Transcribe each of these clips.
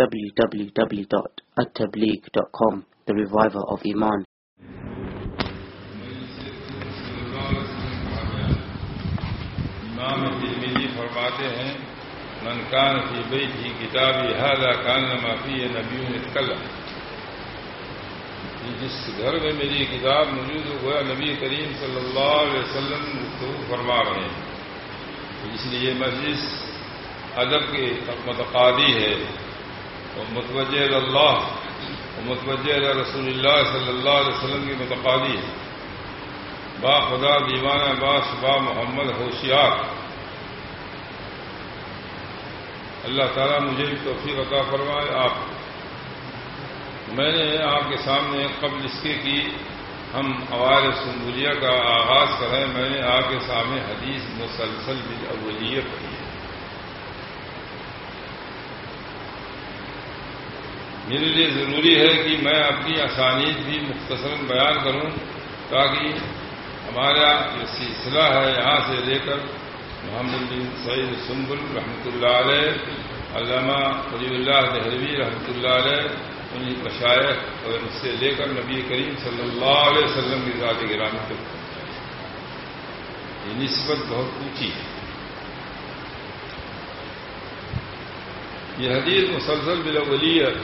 www.attableek.com The Reviver of Iman. امام ترمیدی فرماتے ہیں، من کان فی بیت ہی کتابی ہادا کان معافی نبی قلم جس گھر میں میری کتاب موجود ہوا، نبی کریم صلی اللہ علیہ وسلم گفتگو فرما رہے ہیں۔ اس لیے یہ مجلس ادب کے متقادی ہے۔ اور متوجہ اللہ اور متوجہ رسول اللہ صلی اللہ علیہ وسلم کی متقادی ہے۔ با خدا دیوانہ با شبا محمد ہوشیار۔ اللہ تعالیٰ مجھے بھی توفیق عطا فرمائے، آپ۔ میں نے آپ کے سامنے قبل اس کے کی ہم اوائر سنبولیہ کا آغاز کریں، میں نے آپ کے سامنے حدیث مسلسل بھی پڑھی۔ ہے میرے لیے ضروری ہے کہ میں اپنی آسانیت بھی مختصر بیان کروں تاکہ ہمارا یہ سلسلہ ہے یہاں سے لے کر محمد بن سعید سنبل رحمۃ اللہ علیہ، علامہ ولی اللہ دہلوی رحمۃ اللہ علیہ انہیں مشائق اور اس سے لے کر نبی کریم صلی اللہ علیہ وسلم کی ذات گرامی تک۔ یہ نسبت بہت اونچی ہے۔ یہ حدیث مسلسل بلاولیت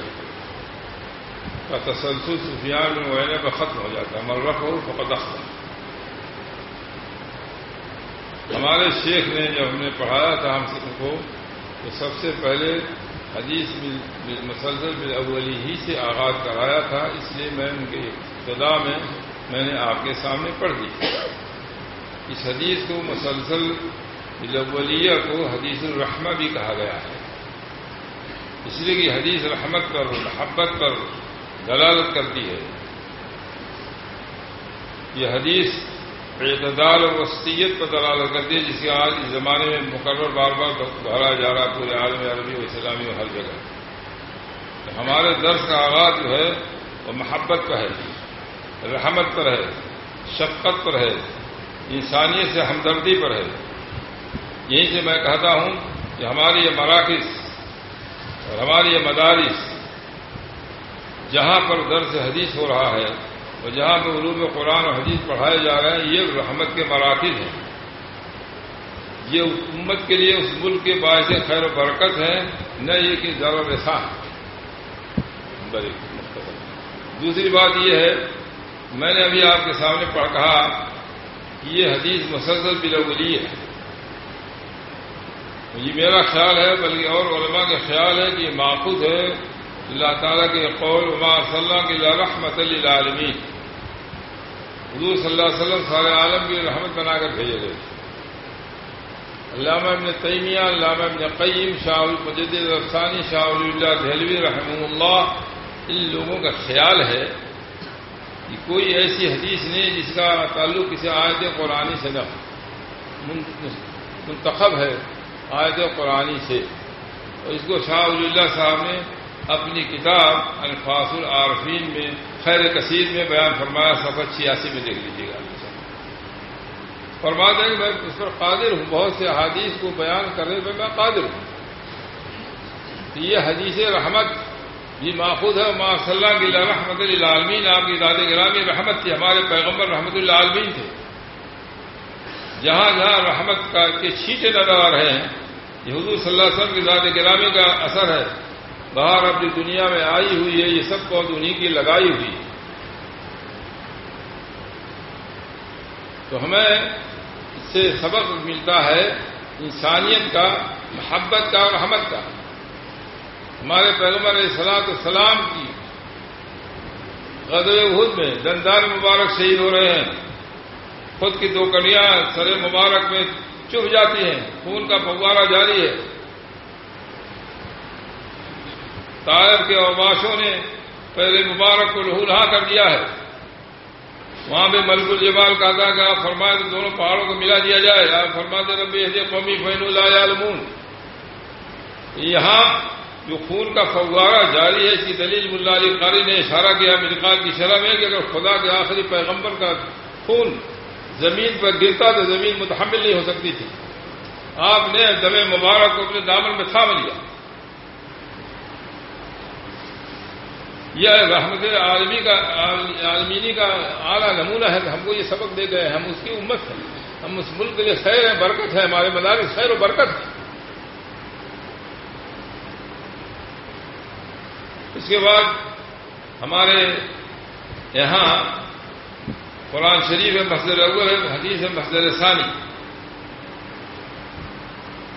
کا تسلسل سفیان میں معائنے پر ختم ہو جاتا ہے۔ مرف ہو فقط ہمارے شیخ نے جب ہم نے پڑھایا تھا ہم سب کو، تو سب سے پہلے حدیث مسلسل بالاولی ہی سے آغاز کرایا تھا، اس لیے میں ان کے ابتدا میں میں نے آپ کے سامنے پڑھ دی۔ اس حدیث کو مسلسل بالاولیہ کو حدیث الرحمہ بھی کہا گیا ہے۔ اس لیے کہ حدیث رحمت پر، محبت پر دلالت کرتی ہے۔ یہ حدیث اعتدال اور وسطیت پر دلالت کرتی ہے، جس آج اس زمانے میں مقرر بار بار دہرایا جا رہا پورے عالم عربی و اسلامی و ہر جگہ۔ تو ہمارے درس کا آغاز جو ہے، وہ محبت پر ہے، رحمت پر ہے، شفقت پر ہے، انسانیت سے ہمدردی پر ہے۔ یہیں سے میں کہتا ہوں کہ ہماری یہ مراکز اور ہماری یہ مدارس جہاں پر درس حدیث ہو رہا ہے اور جہاں پہ علوم قرآن اور حدیث پڑھائے جا رہے ہیں، یہ رحمت کے مراکز ہیں۔ یہ امت کے لیے اس ملک کے باعث خیر و برکت ہے نہ یہ کہ ذرا رسا ہے دوسری بات یہ ہے، میں نے ابھی آپ کے سامنے پڑھ کہا کہ یہ حدیث مسلسل بلولی ہے۔ یہ میرا خیال ہے، بلکہ اور علماء کا خیال ہے کہ یہ معقود ہے۔ اللہ تعالیٰ کے قول عما صلی اللہ کے رحمت للعالمین۔ حضور صلی اللہ علیہ وسلم سارے عالم کی رحمت بنا کر بھیجے گئے۔ علامہ ابن تیمیہ، علامہ ابن قیم، شاہ المجد رفسانی شاہ اللہ دہلوی رحمہ اللہ۔ ان لوگوں کا خیال ہے کہ کوئی ایسی حدیث نہیں جس کا تعلق کسی آیت قرآنی سے نہ منتخب ہے آیت قرآنی سے۔ اور اس کو شاہ اللہ صاحب نے اپنی کتاب الفاظ العارفین میں، خیر کثیر میں بیان فرمایا سفر چھیاسی میں دیکھ لیجیے گا۔ فرما دیں کہ میں اس پر قادر ہوں، بہت سے حادیث کو بیان کرنے پہ میں قادر ہوں۔ یہ حدیث رحمت، یہ ماخوذ ہے ماں صلی اللہ کی رحمت العالمین آپ کی داد گرامی رحمت تھی، ہمارے پیغمبر رحمت اللہ عالمین تھے۔ جہاں جہاں رحمت کا کے چھیٹے نظر آ رہے ہیں، یہ حضور صلی اللہ علیہ وسلم کی ذات گرامی کا اثر ہے۔ باہر اپنی دنیا میں آئی ہوئی ہے، یہ سب پود انہیں کی لگائی ہوئی۔ ہے تو ہمیں اس سے سبق ملتا ہے انسانیت کا، محبت کا اور رحمت کا۔ ہمارے پیغمبر سلاط السلام کی غزل حد میں دندار مبارک شہید ہو رہے ہیں۔ خود کی دو کنیاں سر مبارک میں چپ جاتی ہیں، خون کا فوارہ جاری ہے۔ طائر کے اوباشوں نے پہلے مبارک کو لہولہا کر دیا ہے۔ وہاں پہ ملک الجبال کا تھا کہ آپ فرمائے تو دونوں پہاڑوں کو ملا دیا جائے۔ آپ فرماتے ربی قومی فین اللہ یہاں جو خون کا فوارہ جاری ہے، اس کی دلیل ملا علی قاری نے اشارہ کیا مرکال کی شرح میں کہ اگر خدا کے آخری پیغمبر کا خون زمین پر گرتا تو زمین متحمل نہیں ہو سکتی تھی۔ آپ نے دم مبارک کو اپنے دامن میں تھام لیا۔ یہ رحمت عالمی کا عالمینی کا اعلیٰ نمونہ ہے کہ ہم کو یہ سبق دے گئے ہم اس کی امت ہیں۔ ہم اس ملک کے لیے خیر ہیں، برکت ہے ہمارے مدارس خیر و برکت ہے اس کے بعد ہمارے یہاں قرآن شریف ہے، مسجد اول ہے، حدیث ہے، مسجد ثانی۔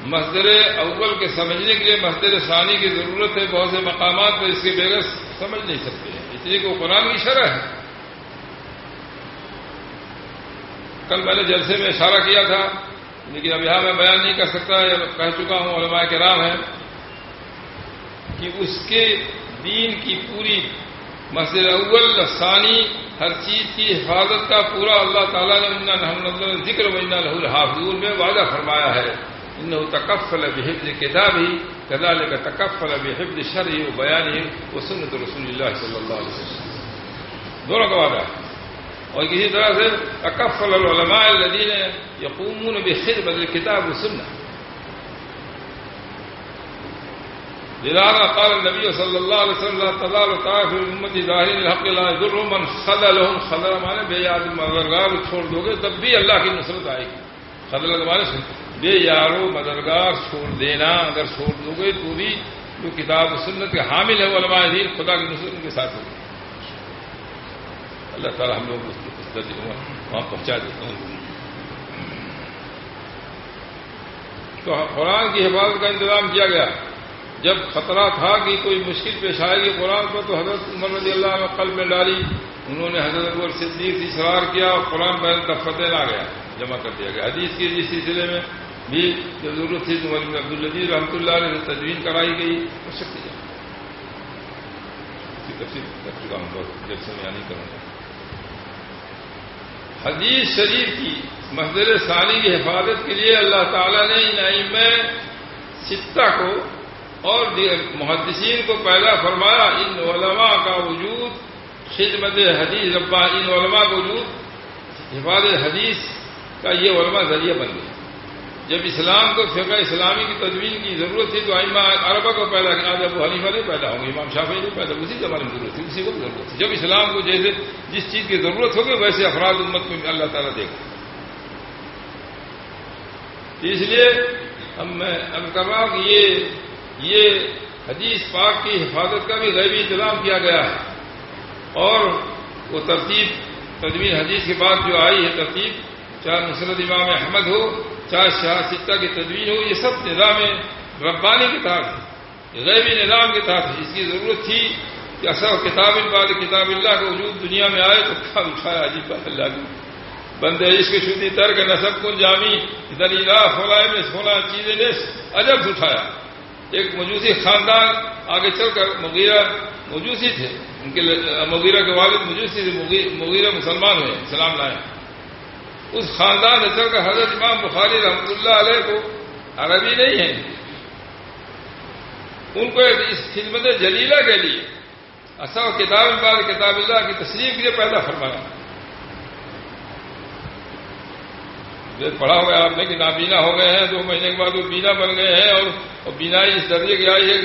مسجد اول کے سمجھنے کے لیے مسجد ثانی کی ضرورت ہے، بہت سے مقامات پر اس کے بغیر سمجھ نہیں سکتے اس لیے کہ وہ قرآن کی شرح ہے۔ کل میں نے جلسے میں اشارہ کیا تھا، لیکن اب یہاں میں بیان نہیں کر سکتا، یا کہہ چکا ہوں، علماء کے رام ہے کہ اس کے دین کی پوری مسجد اول ثانی ہر چیز کی حفاظت کا پورا اللہ تعالیٰ نے ذکر وجنا لہ الحافظ میں وعدہ فرمایا ہے۔ إنه تكفل بحفظ كتابه كذلك تكفل بحفظ شرعه وبيانه وسنة رسول الله صلى الله عليه وسلم. دونوں کا وكذلك اور کسی طرح سے تکفل العلماء الذين يقومون بخدمة الكتاب والسنة. لذلك قال النبي صلى الله عليه وسلم لا تزال طائفة من امتي ظاهرين الحق لا يضر من خذلهم. خذل ہمارے بے یاد مددگار چھوڑ دو گے تب بھی اللہ کی نصرت آئے گی خذل ہمارے بے یارو مددگار چھوڑ دینا، اگر چھوڑ دو گے تو بھی جو کتاب و سنت کے حامل ہے علماء دین خدا کی نصرت کے ساتھ ہوگی۔ اللہ تعالی ہم لوگ اس کی وہاں پہنچا دیتے ہیں تو قرآن کی حفاظت کا انتظام کیا گیا۔ جب خطرہ تھا کہ کوئی مشکل پیش آئے گی قرآن پر تو حضرت عمر رضی اللہ نے قلب میں ڈالی۔ انہوں نے حضرت عمر صدیق سے اصرار کیا اور قرآن پہلے کا فتح آ گیا، جمع کر دیا گیا۔ حدیث کے اس سلسلے میں بھی جو ضرورت تھی تو عبد الجیز رحمۃ اللہ نے تجوین کرائی گئی کر سکتی ہے۔ تفصیل کر چکا ہوں، بہت جب سے میں نہیں کروں گا۔ حدیث شریف کی مسجد ثانی کی حفاظت کے لیے اللہ تعالیٰ نے ان ائم ستہ کو اور محدثین کو پیدا فرمایا، ان علماء کا وجود، خدمت حدیث ربا، ان علماء کا وجود حفاظت حدیث کا یہ علماء ذریعہ بن گیا جب اسلام کو فقہ اسلامی کی تدوین کی ضرورت تھی تو آئمہ عربہ کو پیدا کیا جب وہ حلیفہ نہیں پیدا ہوں گے، امام شافی نہیں پیدا اسی زمانے میں ضرورت تھی، اسی کو ضرورت تھی۔ جب اسلام کو جیسے جس چیز کی ضرورت ہوگی، ویسے افراد امت میں اللہ تعالیٰ دے گا اس لیے ہم میں کر رہا ہوں کہ یہ یہ حدیث پاک کی حفاظت کا بھی غیبی انتظام کیا گیا ہے۔ اور وہ ترتیب، تدوین حدیث کے بعد جو آئی ہے ترتیب چاہے مسرت امام احمد ہو چاہے شاہ سکہ کی تدوین ہو یہ سب نظام ربانی کے تحت غیبی نظام کے تحت اس کی ضرورت تھی کہ اصل کتاب بعد کتاب اللہ کا وجود دنیا میں آئے تو کیا اٹھایا۔ عجیب بات اللہ کی بندے عشق شدی ترک نصب کن جامی دلیلا فلائے میں سونا چیزیں نے عجب اٹھایا۔ ایک مجوسی خاندان آگے چل کر مغیرہ مجوسی تھے۔ ان کے مغیرہ کے والد مجوسی تھے مغیرہ مسلمان ہوئے اسلام لائے۔ اس خاندان سے چل کر حضرت امام بخاری رحمۃ اللہ علیہ کو عربی نہیں ہے۔ ان کو اس خدمت جلیلہ کے لیے اصل کتاب بعد کتاب اللہ کی تصریف کے لیے پیدا فرمایا۔ پڑھا ہوا آپ نے کہ نابینا ہو گئے ہیں، دو مہینے کے بعد وہ بینا بن گئے ہیں اور بینا اس درجے کی آئی ہے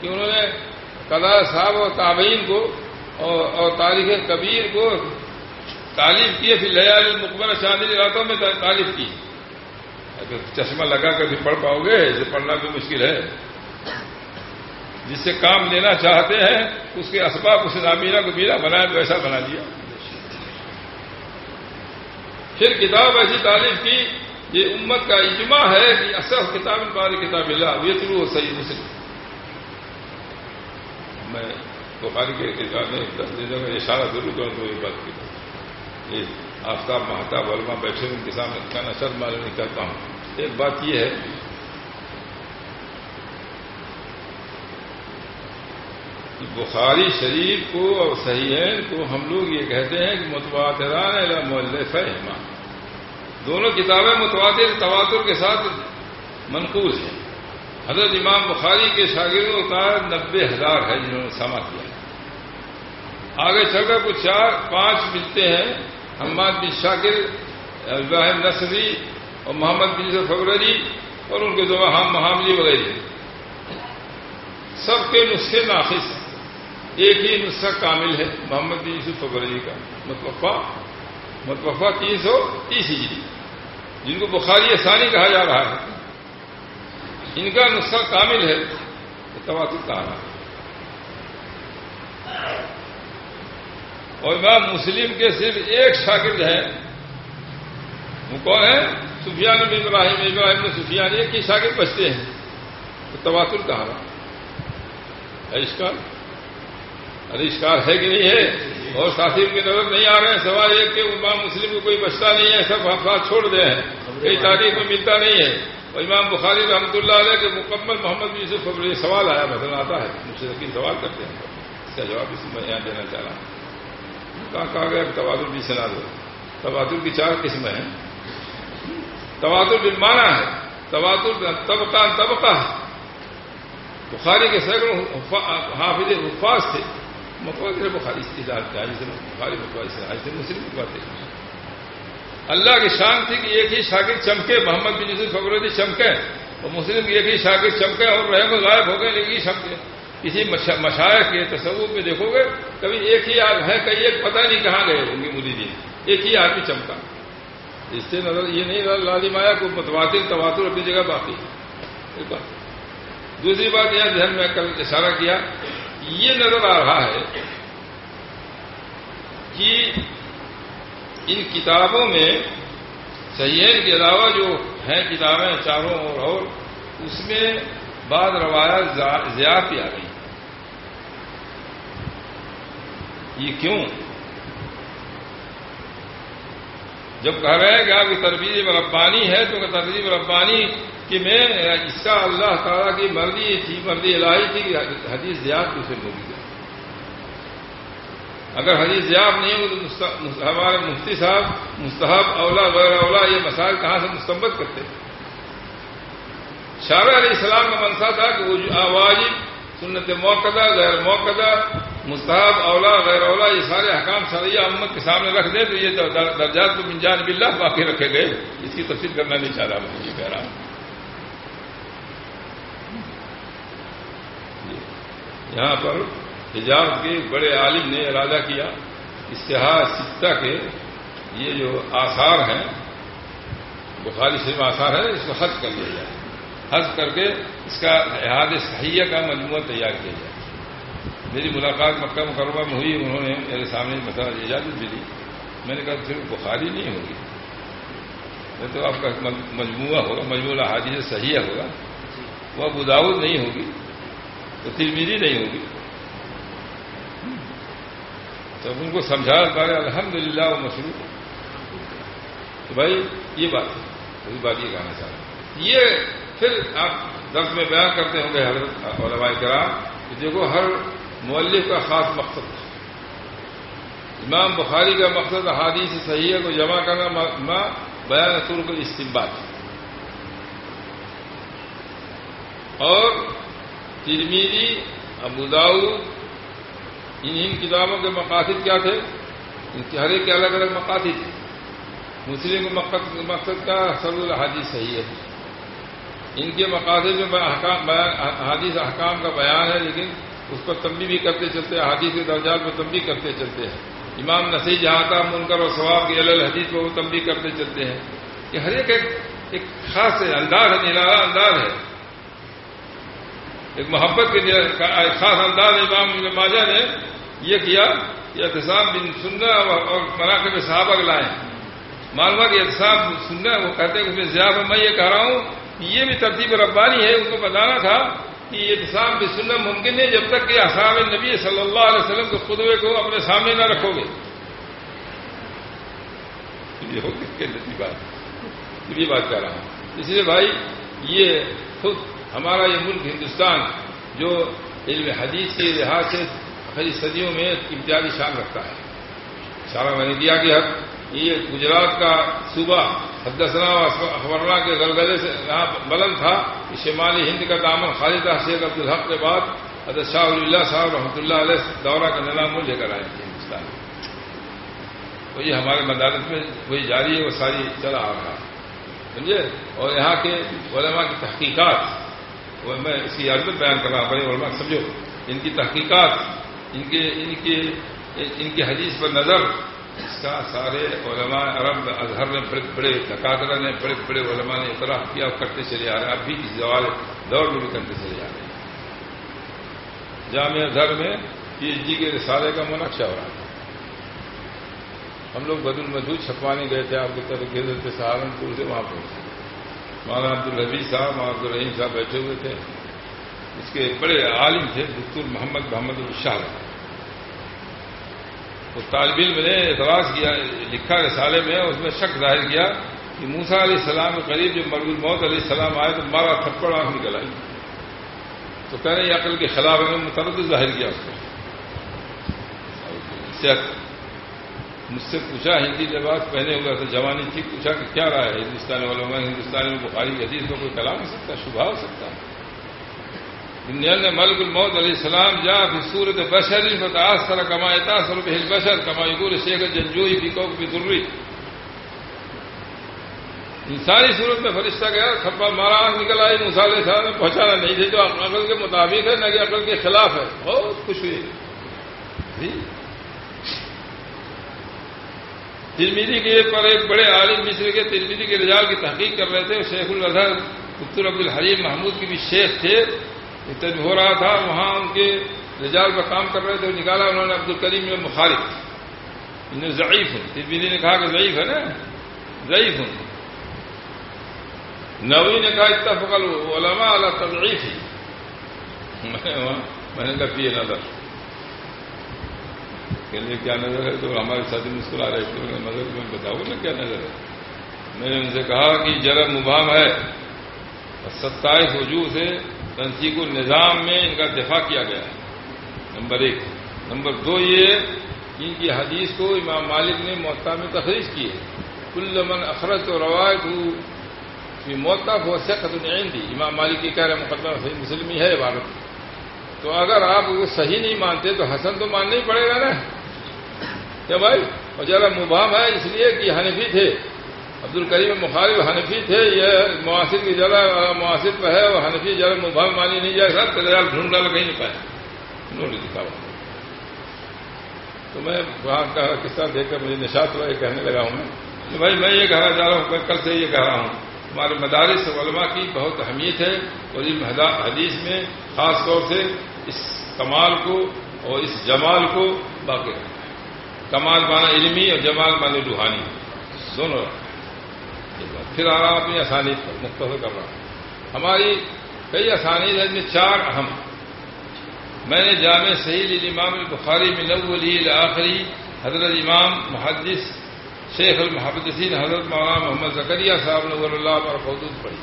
کہ انہوں نے قدا صاحب اور تابعین کو اور تاریخ کبیر کو تعریف کی پھر لیا مقبر شاندی راتوں میں تعریف کی۔ اگر چشمہ لگا کر بھی پڑھ پاؤ گے اسے پڑھنا بھی مشکل ہے۔ جس سے کام لینا چاہتے ہیں، اس کے اسباب، اس نابینا کو بینا بنایا تو ایسا بنا دیا پھر کتاب ایسی تعریف کی، یہ امت کا اجماع ہے کہ اصل کتاب بار کتاب اللہ یہ شروع ہو صحیح مسلم۔ میں بخاری کے کتاب میں اشارہ ضرور کروں تو یہ بات کی۔ یہ آفتاب محتاب علما بیٹھے ان کے سامنے کا نشر معلوم نہیں کرتا ہوں ایک بات یہ ہے، کہ بخاری شریف کو اور صحیحین کو ہم لوگ یہ کہتے ہیں کہ متواتران مولف ہے دونوں کتابیں متواتر تواتر کے ساتھ منقوص ہیں۔ حضرت امام بخاری کے شاگردوں کا نبے ہزار ہے جنہوں نے سما کیا۔ آگے چل کر کچھ چار، پانچ ملتے ہیں۔ حماد بن شاکر، ابراہیم نصری اور محمد بن فبرری اور ان کے دو ہم محاملی وغیرہ سب کے نسخے ناخص ہیں۔ ایک ہی نسخہ کامل ہے، محمد بن یوسف فبری کا۔ متوفا متوفا تین سو تیس ہجری، جن کو بخاری ثانی کہا جا رہا ہے۔ ان کا نسخہ کامل ہے تواتر کہا رہا اور امام مسلم کے صرف ایک شاگرد ہیں وہ کون ہے؟ سفیان بن ابراہیم۔ ابراہیم نے سفیان ایک ہی شاگرد بچتے ہیں۔ تو تواتر کہا رہا اشکار ارے اشکار ہے کہ نہیں ہے؟ اور ساتھی کی نظر نہیں آ رہے ہیں۔ سوال یہ کہ امام مسلم کو کوئی بچتا نہیں ہے، سب افراد چھوڑ دے ہیں۔ کئی تاریخ میں ملتا نہیں ہے۔ اور امام بخاری رحمۃ اللہ علیہ کے مکمل محمد یوسف فبر یہ سوال آیا مثلا آتا ہے۔ مجھ سے یقین سوال کرتے ہیں۔ اس کا جواب اس میں یہاں دینا چاہ رہا ہوں۔ کہاں کہا گیا تبادر بھی سنا دو۔ تبادر کی چار قسمیں ہیں۔ تبادر بالمانہ ہے۔ تبادر طبقہ طبقہ ہے۔ بخاری کے سینکڑوں حافظ حفاظ تھے۔ متوقع بخاری بخاری سے مسلم باتیں۔ اللہ کی شان تھی کہ ایک ہی شاگرد چمکے۔ محمد بن یوسف فخر چمکے۔ اور مسلم ایک ہی شاگرد چمکے اور رہے غائب ہو گئے لیکن چمکے۔ کسی مشاعر کے تصور میں دیکھو گے، کبھی ایک ہی آدمی ہے، کئی ایک پتہ نہیں کہاں گئے ہوں گے مودی جی۔ ایک ہی آدمی چمکا۔ اس سے نظر یہ نہیں لازم آیا کو متواتر تواتر اپنی جگہ باقی ایک بات۔ دوسری بات یہاں ذہن میں کل اشارہ کیا، یہ نظر آ رہا ہے کہ ان کتابوں میں سید کے علاوہ جو ہیں کتابیں چاروں اور اور، اس میں بعض روایات زیادتی آ گئی یہ کیوں؟ جب کہہ رہے ہیں کہ آپ کی تربیت ربانی ہے، تو تربیت ربانی کہ میں اس کا اللہ تعالیٰ کی مرضی، تھی مرضی الہی تھی کہ حدیث زیاد اسے موجود ہے اگر حدیث زیاب نہیں ہو تو ہمارے مفتی صاحب، مستحب اولا، غیر اولا، یہ مسائل کہاں سے مستمت کرتے شارہ علیہ السلام کا منصا تھا کہ وہ واجب سنت موقع غیر موقع مستحب، اولا، غیر اولا، یہ سارے حکام شرعیہ امت کے سامنے رکھ دیں تو یہ درجات کو منجان بلّہ باقی رکھے گئے۔ اس کی تفصیل کرنا نہیں چاہ رہا میں، یہ کہہ رہا ہوں۔ یہاں پر حجاب کے بڑے عالم نے ارادہ کیا اشتہار سکتا کے یہ جو آثار ہیں، بخاری صرف آثار ہے اس کو حج کر لیا جائے۔ حج کر کے اس کا احاد صحیح کا مجموعہ تیار کیا جائے۔ میری ملاقات مکہ مکرمہ میں ہوئی، انہوں نے میرے سامنے مسئلہ اجازت بھی دی۔ میں نے کہا صرف بخاری نہیں ہوگی۔ وہ تو آپ کا مجموعہ ہوگا، مجموعہ حادث صحیح ہوگا۔ وہ ابوداؤد نہیں ہوگی تو ترمیری نہیں ہوگی۔ تو ان کو سمجھا پارے الحمد للہ وہ مشروع۔ تو بھائی، یہ بات ہے، وہی بات یہ کہنا چاہ رہا ہوں۔ یہ پھر آپ درد میں بیان کرتے ہوں گے حضرت علماء کرام کہ دیکھو، ہر مولف کا خاص مقصد ہے۔ امام بخاری کا مقصد حادیث صحیح کو جمع کرنا بیان سر کو استمباد اور ترمیری ابوداؤ ان ان کتابوں کے مقاصد کیا تھے؟ ان کے ہر ایک کے الگ الگ مقاصد تھے مسلم کے مقصد کا سر الحادیث صحیح ہے۔ ان کے مقاصد میں حادیث احکام کا بیان ہے، لیکن اس پر تنبی بھی کرتے چلتے ہیں حادیث کے درجات میں تنبی کرتے چلتے ہیں۔ امام نسی جہاں تھا منکر اور ثواب کی اللہ حدیث میں وہ تنبی کرتے چلتے ہیں۔ یہ ہر ایک ایک خاص انداز ہے نرالا انداز ہے۔ ایک محبت کے خاص انداز امام ماجہ نے یہ کیا کہ احتساب بن سننا اور مراکب صحابہ لائے۔ معلومہ کہ احتساب سننا وہ کہتے ہیں کہ زیادہ میں یہ کہہ رہا ہوں کہ یہ بھی ترتیب ربانی ہے ان کو بتانا تھا کہ یہ احتساب بن سننا ممکن ہے جب تک کہ اصحاب نبی صلی اللہ علیہ وسلم کے خدوے کو اپنے سامنے نہ رکھو گے۔ بات۔ یہ بات کہہ رہا ہوں۔ اس لیے بھائی، یہ خود ہمارا یہ ملک ہندوستان جو علم حدیث کے لحاظ سے صدیوں میں امتیازی شان رکھتا ہے۔ سارا میں نے دیا کہ حق یہ گجرات کا صوبہ حدثنا اخبرنا کے گلگلے سے یہاں بلند تھا کہ شمالی ہند کا دامن خالد شیخ عبدالحق کے بعد حضرت شاہ اللہ صاحب رحمۃ اللہ علیہ دورہ کا نظام لے کر آئے تھے ہندوستان میں۔ تو یہ ہمارے مدارت میں وہی جاری ہے، وہ ساری چلا آ رہا سمجھے؟ اور یہاں کے علماء کی تحقیقات، وہ میں اس کی عادت بیان کر رہا ہوں، بڑے علماء، سمجھو؟ ان کی تحقیقات، ان کے ان کے، ان کی حدیث پر نظر اس کا سارے علماء عرب اظہر نے بڑے بڑے تقاضرہ نے بڑے بڑے علماء نے اعتراف کیا اور کرتے چلے آ رہے ہیں۔ اب بھی اس زوال دور میں بھی کرتے چلے آ رہے ہیں۔ جامعہ اظہر میں پی ایچ ڈی کے رسالے کا منقشہ ہو رہا تھا۔ ہم لوگ بدل المجود چھپوانے گئے تھے، آپ کی طرف گزر تھے سہارنپور سے وہاں پہنچے۔ مولانا عبد الربی صاحب، مولانا عبد الرحیم صاحب بیٹھے ہوئے تھے۔ اس کے بڑے عالم تھے، دکتور محمد محمد الشاہ۔ وہ طالب علم نے اعتراض کیا، لکھا رسالے میں اس میں شک ظاہر کیا کہ موسا علیہ السلام کے قریب جب مرگ الموت علیہ السلام آئے تو مارا تھپڑ آنکھ نکل آئی۔ تو کہہ رہے عقل کے خلاف انہوں نے مترد ظاہر کیا اس کو مجھ سے پوچھا، ہندی لباس پہنے ہوا تھا جوانی تھی پوچھا کہ کیا رہا ہے؟ ہندوستانی والوں میں ہندوستانی میں بخاری حدیث میں کوئی کلام ہو سکتا ہے شبہ ہو سکتا۔ ہے دنیا نے ملک الموت علیہ السلام جا پھر سورت بشر فتاث سر کمائے تاثر بہل بشر کمائی گور شیخ جنجوئی بھی کو بھی ضروری انسانی صورت میں فرشتہ گیا، کھپا مارا، آنکھ نکل آئی مسالے صاحب نے پہنچانا نہیں تھے جو عقل کے مطابق ہے، نہ کہ عقل کے خلاف ہے۔ بہت خوش ہوئی۔ جی۔ ترمیدی کے پر ایک بڑے عالم مصر کے ترمیدی کے رجال کی تحقیق کر رہے تھے، شیخ الرحر عبد الحلیم محمود کی بھی شیخ تھے۔ ہو رہا تھا، وہاں ان کے رجال کا کام کر رہے تھے، نکالا، انہوں نے عبد الکریم میں مخالف۔ انہیں ضعیف ہوں ترمیدی نے کہا کہ ضعیف ہے نا؟ ضعیف ہوں نوی نے کہا، اتفق علماء اللہ تضعیف ہی میں نے کہا، پیے نظر۔ کہ لیے کیا نظر ہے؟ تو ہمارے ساتھی مسکرا رہے تھے۔ نظر میں بتاؤ نا کیا نظر ہے؟ میں نے ان سے کہا کہ جرم مبام ہے۔ ستائیس وجوہ سے تنسیق النظام میں ان کا دفاع کیا گیا ہے۔ نمبر ایک۔ نمبر دو یہ ان کی حدیث کو امام مالک نے معطا میں تخریج کی ہے۔ کل من اخرت و روایت ہو معطا بہت سے قدم دی امام مالک کی کہہ رہے مقدمہ صحیح مسلم ہی ہے عبارت۔ تو اگر آپ وہ صحیح نہیں مانتے تو حسن تو ماننا ہی پڑے گا نا۔ کیا بھائی؟ اور ذرا مبام ہے اس لیے کہ حنفی تھے۔ عبد الکریم مخالف حنفی تھے، یہ معاصر کی جگہ معاصر پہ ہے اور حنفی جگہ مبام مانی نہیں جائے، سب تلال ڈھونڈ ڈال کہیں نہیں پائے۔ انہوں نے دکھا تو میں وہاں کا قصہ دیکھ کر مجھے نشاط ہوا، یہ کہنے لگا ہوں میں۔ بھائی، میں یہ کہنا چاہ رہا ہوں، میں کل سے یہ کہہ رہا ہوں۔ ہمارے مدارس علماء کی بہت اہمیت ہے، اور علم حدیث میں خاص طور سے اس کمال کو اور اس جمال کو باقی رکھنا ہے۔ کمال مانا علمی اور جمال مانا روحانی۔ دونوں پھر آ رہا اپنی آسانی پر مختصر کر رہا ہوں ہماری کئی آسانی ہے میں چار اہم۔ میں نے جامع صحیح امام البخاری میں نو علی آخری حضرت امام محدث شیخ المحدثین حضرت مولانا محمد زکریہ صاحب نور اللہ پر حدود پڑھی۔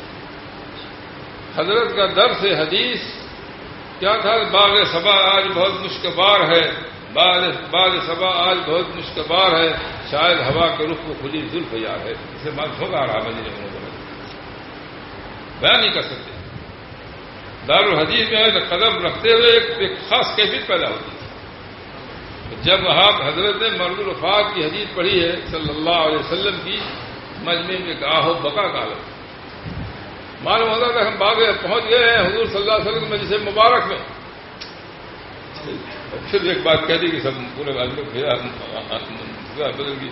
حضرت کا درس حدیث کیا تھا؟ باغ سبا آج بہت مشکبار ہے۔ باغ سبا آج بہت مشکبار ہے، شاید ہوا کے رخ کو کھلی زلف یاد ہے۔ اسے مت ہوگا رہا مجھے بیان نہیں کر سکتے۔ دار الحدیث میں قدم رکھتے ہوئے ایک خاص کیفیت پیدا ہوتی ہے۔ جب آپ حضرت نے مرد الفاق کی حدیث پڑھی ہے، صلی اللہ علیہ وسلم کی، مجمع میں گاہو بکا کالم معلوم ہوتا تھا ہم باغ پہنچ گئے ہیں، حضور صلی اللہ علیہ وسلم میں جسے مبارک میں۔ پھر ایک بات کہہ دی کہ سب پورے بدل گئی۔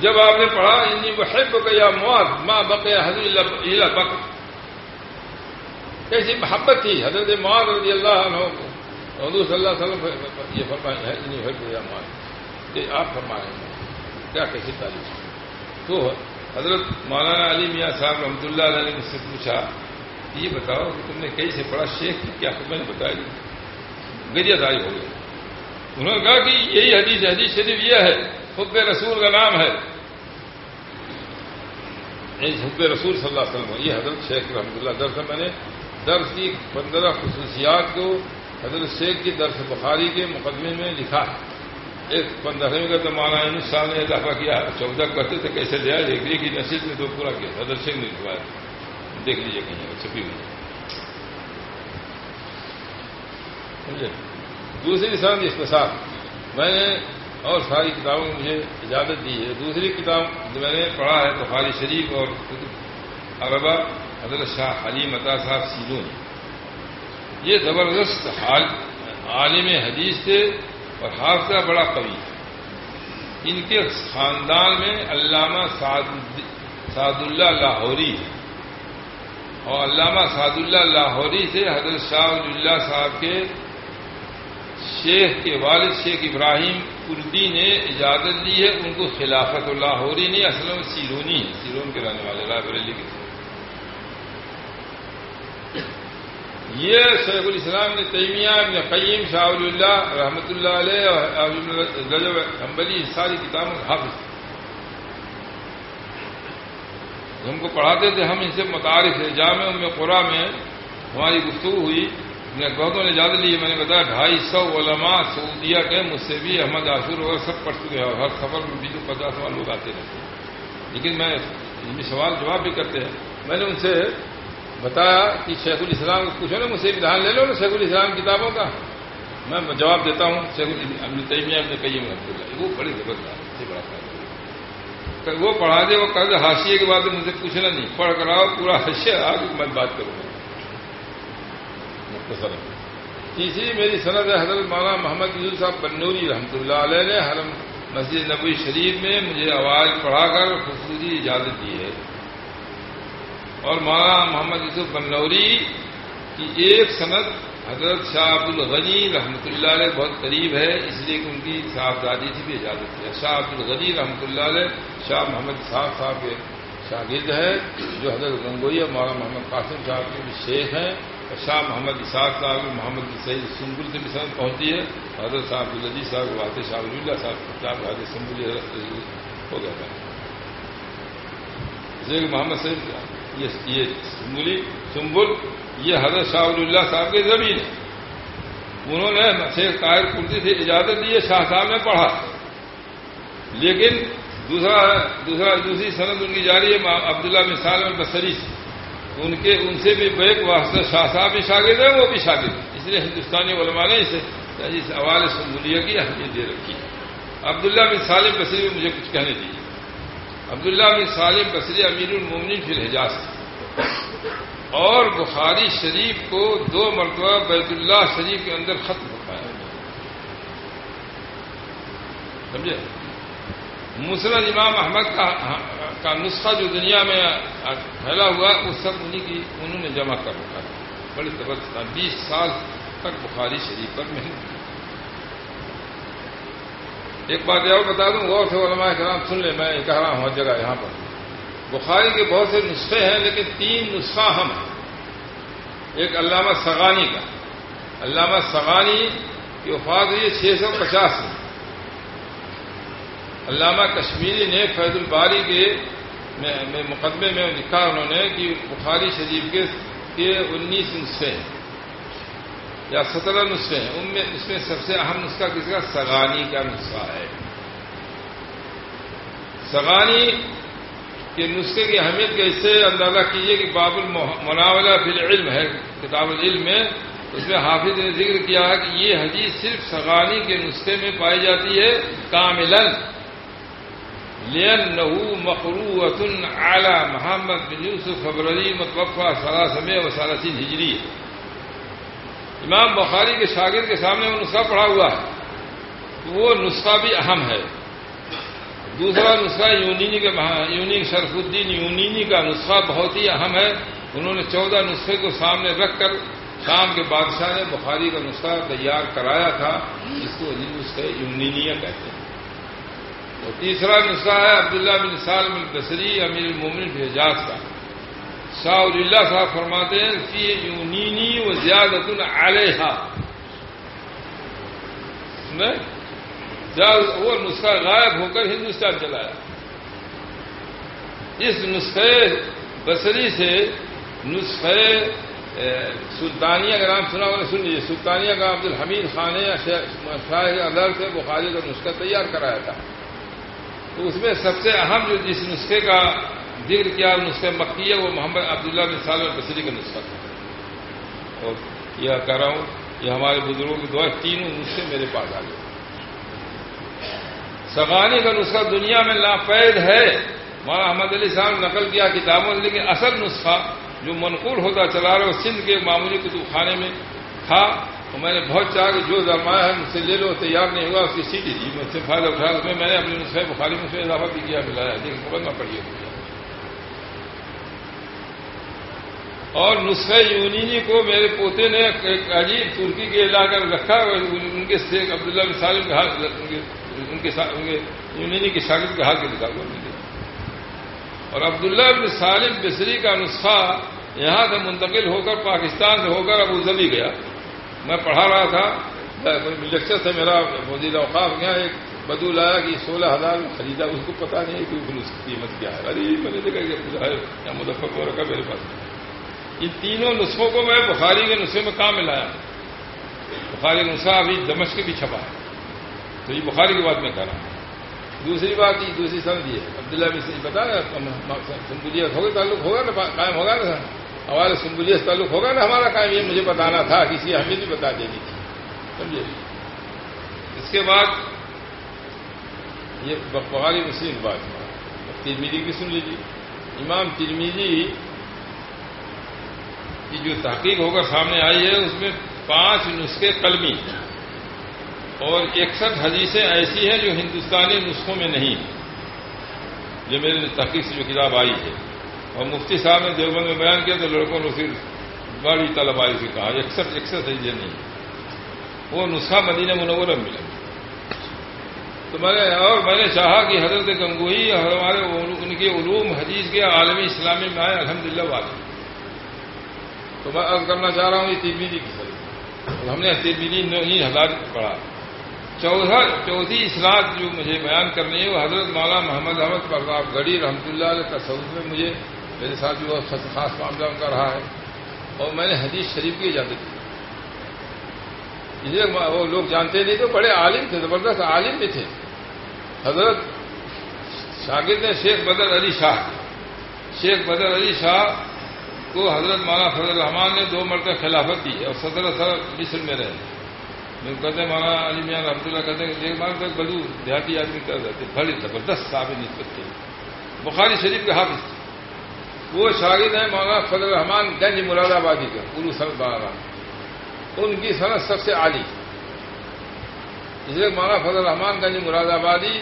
جب آپ نے پڑھا، انی بحب کا یا مواد ماں بقیا حضرت بک کیسی محبت تھی حضرت معاذ رضی اللہ عنہ کو۔ حضور صلی اللہ علیہ وسلم یہ فرمائے ہے انی بحب یا مواد یہ آپ فرمائے کیا کیسی تعلیم تو حضرت مولانا علی میاں صاحب رحمۃ اللہ علیہ نے مجھ سے پوچھا، یہ بتاؤ کہ تم نے کئی سے پڑھا شیخ کی کیا میں نے بتایا گریا داری ہو گئی۔ انہوں نے کہا کہ یہی حدیث حدیث شریف یہ ہے، حب رسول کا نام ہے۔ حب رسول صلی اللہ علیہ وسلم یہ حضرت شیخ رحمۃ اللہ، درس میں نے درس کی پندرہ خصوصیات کو حضرت شیخ کی درس بخاری کے مقدمے میں لکھا۔ ہے ایک پندرہویں کا تو مانا انیس سال نے اضافہ کیا، چودہ کرتے تھے، کیسے لیا ایک کی نصیب میں تو پورا کیا۔ حضرت شیخ نے لکھوایا۔ دیکھ لیجیے کہیں، چھپی ہوئی۔ سمجھے دوسری سند اختصار۔ میں نے اور ساری کتابوں میں مجھے اجازت دی ہے۔ دوسری کتاب جو میں نے پڑھا ہے بخاری شریف اور عربہ، حضرت شاہ علی متا صاحب سیلون یہ زبردست عالم حدیث تھے اور حافظہ بڑا قوی۔ ان کے خاندان میں علامہ سعد اللہ لاہوری ہے۔ اور علامہ سعد اللہ لاہوری سے حضرت شاہ اللہ صاحب کے شیخ کے والد شیخ ابراہیم کردی نے اجازت دی ہے، ان کو خلافت اللہ ہوری نہیں، اصل میں سیرونی ہے، سیرون کے رہنے والے رائے کے۔ یہ شیخ الاسلام نے تیمیہ، ابن قیم شاہ اللہ رحمۃ اللہ علیہ اور امبلی ساری کتابوں کا حافظ۔ ہم کو پڑھاتے تھے، ہم ان سے متعارف ہے جامع میں قرآ میں ہماری گفتگو ہوئی۔ بہتوں نے اجازت لی میں نے بتایا ڈھائی سو علماء سعودیہ کے مجھ سے بھی احمد آسور وغیرہ سب پڑھ چکے ہیں ہر سفر میں بیس پچاس سوال لوگ آتے رہتے ہیں۔ لیکن میں سوال جواب بھی کرتے ہیں۔ میں نے ان سے بتایا کہ شیخ الاسلام پوچھو نا مجھ سے دھیان لے لو نا شیخ الاسلام کتابوں کا۔ میں جواب دیتا ہوں، شیخ ابن تیمیہ نے کہی میں وہ بڑی زبردست بڑا فائدہ وہ پڑھا دے، وہ قرض حاشیے کے بعد مجھ سے پوچھنا نہیں، پڑھ کر آؤ، پورا حشیہ آگے میں بات کروں گا۔ مختصر تیسری میری صنعت حضرت مولانا محمد یوسف صاحب بنوری رحمۃ اللہ علیہ نے حرم مسجد نبوی شریف میں مجھے آواز پڑھا کر خصوصی اجازت دی ہے۔ اور مولانا محمد یوسف بنوری کی ایک صنعت حضرت شاہ عبد الغنی رحمۃ اللہ علیہ بہت قریب ہے، اس لیے کہ ان کی صاحبزادی سے بھی اجازت ہے۔ شاہ عبد الغنی رحمۃ اللہ علیہ، شاہ محمد صاحب صاحب کے شاگرد ہے جو حضرت گنگوئی اور مولانا محمد قاسم صاحب کے بھی شیخ ہیں۔ شاہ محمد اساق صاحب، محمد سعید سنگل سے بھی سمجھ پہنچتی ہے۔ حضرت صاحب الدی صاحب واضح شاہ ولی اللہ صاحب صاحب حضرت سنگل ہو گیا تھا جیسے محمد سعید یہ سنگلی سنبل یہ حضرت شاہ ولی اللہ صاحب کے زمین ہے۔ انہوں نے شیخ طاہر کرتی سے اجازت دی شاہ صاحب نے پڑھا۔ لیکن دوسرا دوسرا، دوسری صنعت ان کی جاری ہے، عبداللہ مثال میں بصری سے۔ ان کے ان سے بھی بیک واسطہ شاہ صاحب بھی شاگرد ہیں، وہ بھی شاگرد اس لیے ہندوستانی علماء نے اسے یعنی اس حوالے سے ملیہ کی اہمیت دے رکھی عبداللہ بن سالم بصری میں مجھے کچھ کہنے دیجیے عبداللہ بن سالم بصری امیر المومن فی الحجاز اور بخاری شریف کو دو مرتبہ بیت اللہ شریف کے اندر ختم ہوتا ہے سمجھے؟ مسلم امام احمد کا کا نسخہ جو دنیا میں پھیلا ہوا وہ سب انہیں کی انہوں نے جمع کر رکھا ہے۔ بڑی زبردست بیس سال تک بخاری شریف پر محنت کی ایک بات یہ اور بتا دوں غور سے علماء کرام، سن لیں، میں کہہ رہا ہوں ہر جگہ یہاں پر۔ بخاری کے بہت سے نسخے ہیں، لیکن تین نسخہ ہم ہیں۔ ایک علامہ سغانی کا۔ علامہ سغانی کی وفات ہوئی چھ سو پچاس میں۔ علامہ کشمیری نے فیض الباری کے مقدمے میں لکھا انہوں نے کہ بخاری شریف کے انیس نسخے ہیں یا سترہ نسخے ہیں۔ ان میں اس میں سب سے اہم نسخہ کس کا؟ سغانی کا نسخہ ہے۔ سغانی کے نسخے کی اہمیت کے اس سے اندازہ کیجیے کہ باب المناولہ فی العلم ہے، کتاب العلم میں۔ اس میں حافظ نے ذکر کیا ہے کہ یہ حدیث صرف سغانی کے نسخے میں پائی جاتی ہے کاملن لأنه مقروة على محمد بن يوسف فبرری متوفہ سلاسم و سالسین ہجری امام بخاری کے شاگرد کے سامنے وہ نسخہ پڑھا ہوا ہے۔ وہ نسخہ بھی اہم ہے۔ دوسرا نسخہ یونینی کے شرف الدین یونینی کا نسخہ بہت ہی اہم ہے۔ انہوں نے چودہ نسخے کو سامنے رکھ کر شام کے بادشاہ نے بخاری کا نسخہ تیار کرایا تھا، جس کو نسخے یونینیا کہتے ہیں۔ اور تیسرا نسخہ ہے عبداللہ بن سالم البصری، امیر المومن حجاز کا۔ شاہ اللہ صاحب فرماتے ہیں کہ یونینی و زیادت علیہ وہ نسخہ غائب ہو کر ہندوستان چلایا۔ اس نسخے بصری سے نسخے سلطانیہ کا نام سنا ہوگا سن لیجیے سلطانیہ کا عبد الحمید خان نے شاہ اظہر سے بخاری کا نسخہ تیار کرایا تھا۔ تو اس میں سب سے اہم جو جس نسخے کا ذکر کیا نسخے مکی ہے، وہ محمد عبداللہ بن سال بصری کا نسخہ تھا۔ اور یہ کہہ رہا ہوں یہ ہمارے بزرگوں کی دعا تینوں نسخے میرے پاس آ گئے۔ سغانی کا نسخہ دنیا میں ناپید ہے۔ مولانا احمد علی صاحب نے نقل کیا کتابوں لیکن اصل نسخہ جو منقول ہوتا چلا رہا وہ سندھ کے معمولی کتب خانے میں تھا۔ تو میں نے بہت چاہ کہ جو درمایا ہے مجھ سے لے لو، تیار نہیں ہوا، اس کی سیٹی دی۔ مجھ سے فائدہ اٹھا اس میں میں نے اپنے نسخے بخاری میں سے اضافہ بھی کیا، ملایا لیکن خبر نہ پڑی ہے۔ اور نسخہ یونینی کو میرے پوتے نے ایک عجیب ترکی کے علاقے میں رکھا ان کے شیخ عبداللہ بن سالم کے ہاتھ، ان کے یونینی کے شاگرد کے ہاتھ کے لکھا ہوا مجھے اور عبداللہ بن سالم بصری کا نسخہ یہاں سے منتقل ہو کر، پاکستان سے ہو کر ابو ظبی گیا۔ میں پڑھا رہا تھا، لیکچر سے میرا وزیر اوقاف گیا ایک بدو لایا کہ سولہ ہزار خریدا، اس کو پتا نہیں کہ اس کی قیمت کیا ہے۔ ارے، میں نے دیکھا کہ یا مظفر کو رکھا میرے پاس۔ ان تینوں نسخوں کو میں بخاری کے نسخے میں کہاں ملایا بخاری نسخہ ابھی دمش کے بھی چھپا ہے۔ تو یہ بخاری کی بات میں کہہ رہا ہوں۔ دوسری بات یہ، دوسری سمجھ یہ عبداللہ بھی صحیح بتا ہوگا تعلق ہوگا نا، قائم ہوگا نا؟ ہمارے سنبولیت تعلق ہوگا نا، ہمارا قائم یہ مجھے بتانا تھا، کسی ہمیں بھی بتا دینی تھی۔ سمجھے؟ اس کے بعد یہ بخاری مسلم بات ترمیدی کی سن لیجیے امام ترمیدی کی جو تحقیق ہو کر سامنے آئی ہے، اس میں پانچ نسخے قلمی اور اکسٹھ حدیثیں ایسی ہیں جو ہندوستانی نسخوں میں نہیں جو میرے تحقیق سے جو کتاب آئی ہے۔ اور مفتی صاحب نے دیوبند میں بیان کیا تو لڑکوں نے پھر بڑی طلب آئی سے کہا اکسٹھ اکسٹھ حدیثیں نہیں۔ وہ نسخہ مدینہ منورہ ملا۔ تو میں نے اور میں نے چاہا کہ حضرت گنگوئی اور ہمارے ان کے علوم حدیث کے عالمی اسلامی میں آئے الحمد للہ والے تو میں عرض کرنا چاہ رہا ہوں، یہ ترمیدی کی سر ہم نے ترمیدی نہیں ہزار پڑھا۔ چودہ چوتھی اصلاح جو مجھے بیان کرنی ہے، وہ حضرت مولا محمد احمد پرتاپ گڑھی رحمۃ اللہ علیہ تصوف میں مجھے۔ میرے ساتھ جو خاص معاملہ ان کا رہا ہے اور میں نے حدیث شریف کی اجازت دی۔ وہ لوگ جانتے نہیں تو بڑے عالم تھے، زبردست عالم بھی تھے۔ حضرت شاگرد نے شیخ بدر علی شاہ، شیخ بدر علی شاہ کو حضرت مولانا فضل الرحمان نے دو مرتبہ خلافت دی اور صدر اثر مصر میں رہے۔ میں کہتے ہیں، مولانا علی میاں رحمۃ اللہ کہتے ہیں ایک بار تک بدو دیہاتی آدمی کر رہتے بڑی زبردست صاحب نسبت تھے۔ بخاری شریف کے حافظ تھے۔ وہ شاگرد ہیں مولانا فضل الرحمان گنج مراد آبادی کے پورو سرد بارہ ان کی صنعت سب سے عالی۔ اس لیے مولانا فضل الرحمان گنج مراد آبادی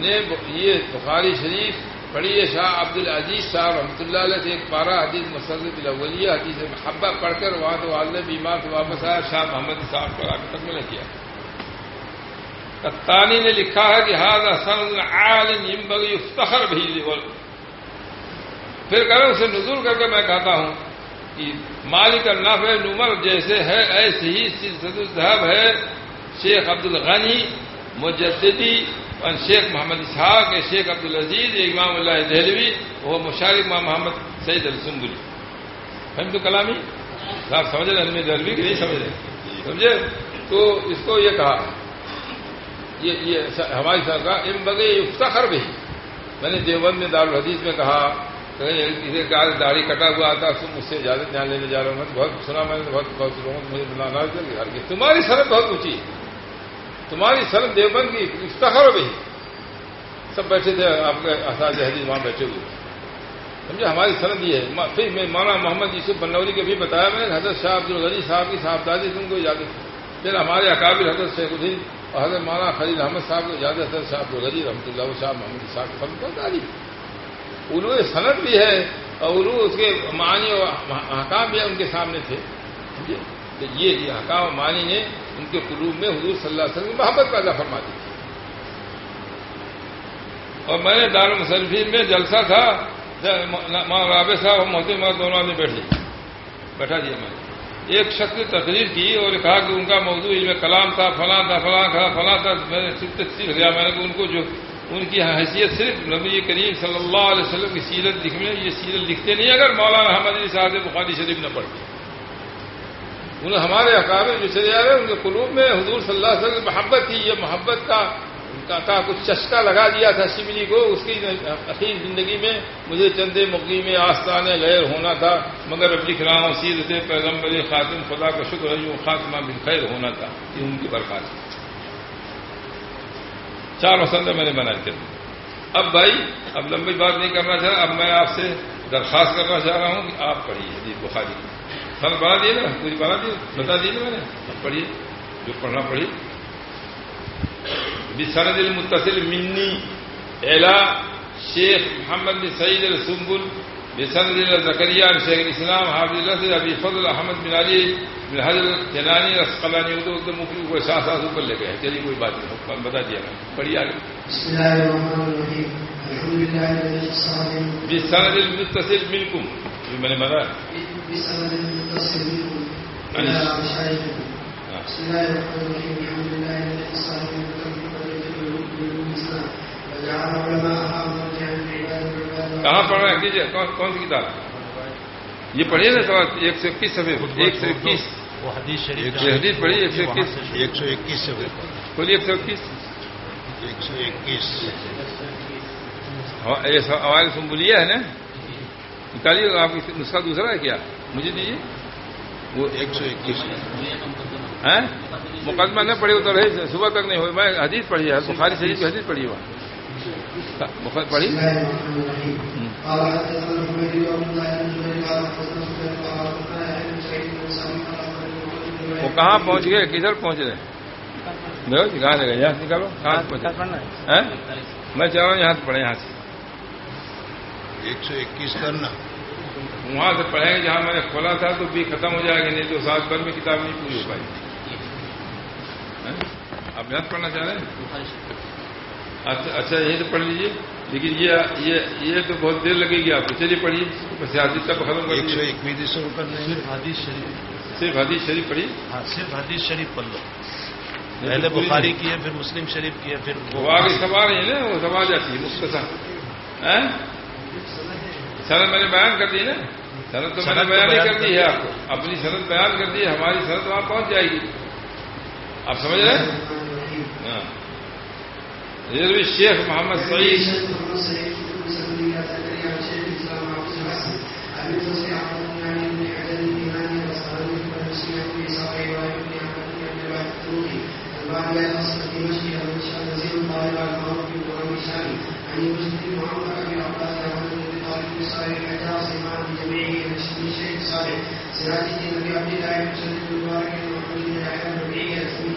نے یہ بخاری شریف پڑھیے شاہ عبد العزیز صاحب رحمۃ اللہ علیہ سے ایک پارہ حدیث مسرت الاولیہ، حدیث محبہ پڑھ کر وہاں تو والد بیمار سے واپس آیا، شاہ محمد صاحب کو آ کے تکملہ کیا کتانی نے لکھا ہے کہ ہاد حسن عالم بگی افتخر بھی بول پھر کریں اسے نزول کر کے میں کہتا ہوں کہ مالک الناف نمر جیسے ہے ایسے ہی سلسد الذہب ہے۔ شیخ عبد الغنی مجددی شیخ محمد اسحاق شیخ عبد العزیز امام اللہ دہلوی، وہ مشارق محمد سعید السنبلی ہم تو کلامی؟ آپ سمجھ رہے ہیں دہلوی کہ نہیں سمجھ رہے سمجھے؟ تو اس کو یہ کہا، یہ ہماری سرکار ام بگے افتخر بھی۔ میں نے دیوبند میں دارالحدیث میں کہا کسی کا داڑھی کٹا ہوا آتا تم مجھ سے اجازت دھیان لینے جا رہا ہوں میں بہت سنا، میں نے بہت بہت لوگوں کو مجھے بلانا تمہاری سرحد بہت اونچی ہے۔ تمہاری سرد دیوبند کی افتخر بھی سب بیٹھے تھے، آپ کے اساتذہ حدیث وہاں بیٹھے ہوئے۔ سمجھے، ہماری سرد یہ ہے۔ پھر میں مولانا محمد یوسف بنوری کے بھی بتایا میں نے، حضرت شاہ عبد الغنی صاحب کی صاحبزادی تم کو اجازت پھر ہمارے اکابر حضرت شیخ الدین اور حضرت مولانا خلیل احمد صاحب کو اجازت حضرت شاہ عبد الغنی رحمۃ اللہ شاہ محمد صاحب کی فن علو صنعت بھی ہے اور علو اس کے معنی اور حکام بھی ان کے سامنے تھے، سمجھے؟ یہ حکام معنی نے ان کے قلوب میں حضور صلی اللہ علیہ وسلم محبت پیدا فرما دی۔ اور میں نے دار المصنفین میں جلسہ تھا، ماں رابع صاحب اور محتم دونوں آدمی بیٹھ بیٹھا دیا میں نے۔ ایک شخص نے تقریر کی اور کہا کہ ان کا موضوع علم کلام تھا، فلاں تھا فلاں تھا فلاں تھا، میں نے صرف تفصیل لیا، میں نے کہ ان کو جو ان کی حیثیت صرف نبی کریم صلی اللہ علیہ وسلم کی سیرت لکھنے یہ سیرت لکھتے نہیں، اگر مولانا احمد علی صاحب بخاری شریف نہ پڑھتے انہیں ہمارے اقابل جو چلے آ رہے ہیں، ان کے قلوب میں حضور صلی اللہ علیہ وسلم محبت تھی، یہ محبت کا کا کچھ چسکا لگا دیا تھا شملی کو، اس کی اخیر زندگی میں مجھے چندے مقی میں آستان غیر ہونا تھا، مگر اب لکھ رہا ہوں سیرت پیغمبر خاتم خدا کا شکر ہے جو خاتمہ بالخیر ہونا تھا، یہ ان کی برکات چار مسندے میں نے بنا کر اب بھائی، اب لمبی بات نہیں کرنا چاہ اب میں آپ سے درخواست کرنا چاہ رہا ہوں کہ آپ پڑھیے۔ جی بخاری۔ سر بڑھا دیے نا، پوری بنا دیے۔ بتا دیے نا میں نے۔ پڑھیے۔ جو پڑھنا پڑھی بسند المتصل منی الا شیخ محمد بن سعید السنبل بسند بصدر زكريا شيخ الإسلام حافظ الأسد أبي فضل أحمد بن علي بن حضر جنانی رسقلاني ادھر ادھر مفتی کو احساس آس اوپر لے گئے چلی کوئی بات نہیں بتا دیا میں پڑھیے آگے بسم الله الرحمن الرحيم. الحمد لله الذي الصالحين بسند المتصل منكم. من ماذا؟ بسند المتصل منكم. إلى مشايخكم آه. بسم الله الرحمن الرحيم. الحمد لله الذي الصالحين وكم قد يجب الوجود والإنسان وجعل علماء هذا الجهل کہاں پڑھ رہے ہیں کیجیے کون سی کتاب؟ یہ پڑھیے نا سوال ایک سو اکیس سفے ایک سو اکیس۔ وہ حدیث پڑھی ایک سو اکیس۔ ایک سو اکیس سے بولیے ایک سو اکیس۔ ایک سو اکیس۔ ہمارے سنبولیا ہے نا؟ نکالیے آپ نسخہ دوسرا ہے کیا؟ مجھے دیجیے۔ وہ ایک سو اکیس۔ ہیں مقدمہ نہ پڑھی تو رہے صبح تک نہیں ہوئی میں حدیث پڑھی ہے بخاری شریف کی حدیث پڑھی وہاں۔ محمد بن وہ کہاں پہنچ گئے؟ کدھر پہنچ رہے دیکھو کہاں جگہ یہاں سے نکالو کہاں سے پہنچے ہیں؟ میں چاہ رہا ہوں یہاں سے پڑھیں یہاں سے۔ ایک سو اکیس کرنا۔ وہاں سے پڑھیں گے جہاں میں نے کھولا تھا تو بھی ختم ہو جائے گا نہیں تو سال بھر میں کتاب نہیں پوری ہو پائے گی۔ ہیں؟ آپ یہاں سے پڑھنا چاہ رہے ہیں؟ اچھا اچھا یہیں سے پڑھ لیجیے لیکن یہ یہ یہ تو بہت دیر لگے گی آپ کو۔ چلیے پڑھیے۔ بس حدیث تک ختم کر ایک سو دیجیے صرف حدیث شریف۔ صرف حدیث شریف پڑھی ہاں صرف حدیث شریف پڑھ لو۔ پہلے بخاری کی ہے پھر مسلم شریف کی ہے پھر وہ۔ آگے سب آ رہی ہے نا وہ سب آ جاتی ہے مختصر۔ ہیں؟ سند میں نے بیان کر دی نا۔ سند تو میں نے تو بیان نہیں کر دی ہے آپ کو۔ اپنی سند بیان کر دی ہے ہماری سند وہاں پہنچ جائے گی۔ آپ سمجھ رہے ہیں؟ يروي الشيخ محمد سعيد سيادة النبي عبد الله بن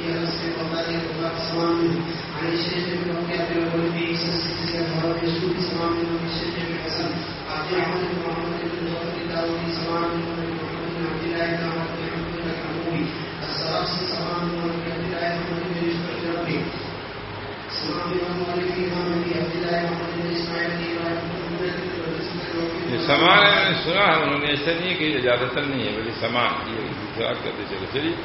سامان ہے میں نے سنا ہے انہوں نے ایسا نہیں کہ اجازت نہیں ہے بلکہ سامان یہ کرتے چلے۔ چلیے۔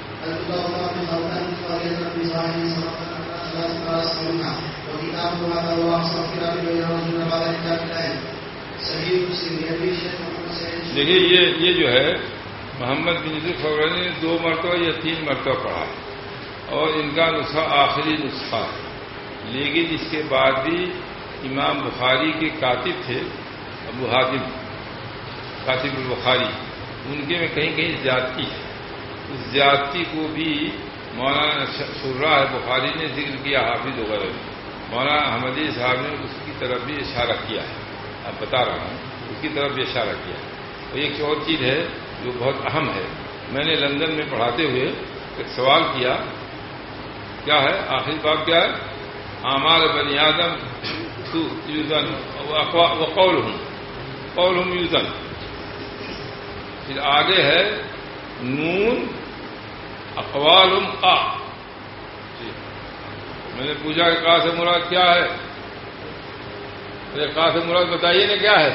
دیکھیے، یہ یہ جو ہے، محمد بن یوسف فوری نے دو مرتبہ یا تین مرتبہ پڑھا اور ان کا نسخہ آخری نسخہ ہے۔ لیکن اس کے بعد بھی امام بخاری کے کاتب تھے، ابو حاتم، کاتب البخاری، ان کے میں کہیں کہیں زیادتی ہے۔ اس زیادتی کو بھی مولانا شرا بخاری نے ذکر کیا، حافظ وغیرہ نے مولانا احمدی صاحب نے اس کی طرف بھی اشارہ کیا ہے۔ اب بتا رہا ہوں، اس کی طرف بھی اشارہ کیا ہے۔ اور ایک اور چیز ہے جو بہت اہم ہے۔ میں نے لندن میں پڑھاتے ہوئے ایک سوال کیا کیا ہے؟ آخری بات کیا ہے؟ اعمال بنی آدم یوزن وقول ہوں قول ہوں یوزن۔ پھر آگے ہے، نون اقوال جی۔ میں نے پوچھا کہ کا سے مراد کیا ہے؟ کا سے مراد بتائیے نا کیا ہے؟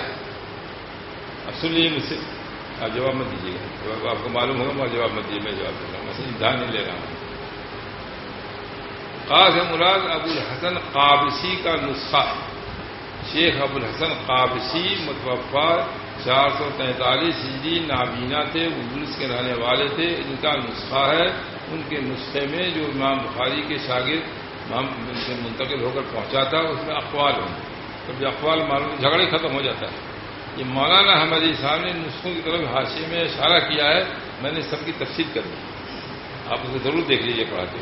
اب سن لیجیے مجھ سے آپ جواب مت دیجیے گا۔ آپ کو معلوم ہوگا، میں جواب مت دیجیے، میں جواب دے رہا ہوں۔ میں امتحان نہیں لے رہا ہوں۔ کا سے مراد ابو الحسن قابسی کا نسخہ۔ ہے شیخ ابو الحسن قابسی متوفا چار سو تینتالیس ہجری نابینا تھے، وہ انگلس کے رہنے والے تھے۔ ان کا نسخہ ہے۔ ان کے نسخے میں جو امام بخاری کے شاگرد سے منتقل ہو کر پہنچا تھا، اس میں اقوال ہوں کبھی اقوال معلوم، جھگڑے ختم ہو جاتا ہے۔ یہ مولانا ہماری صاحب نے نسخوں کی طرف حاشے میں اشارہ کیا ہے۔ میں نے سب کی تفصیل کر دی۔ آپ اسے ضرور دیکھ لیجیے پڑھا کے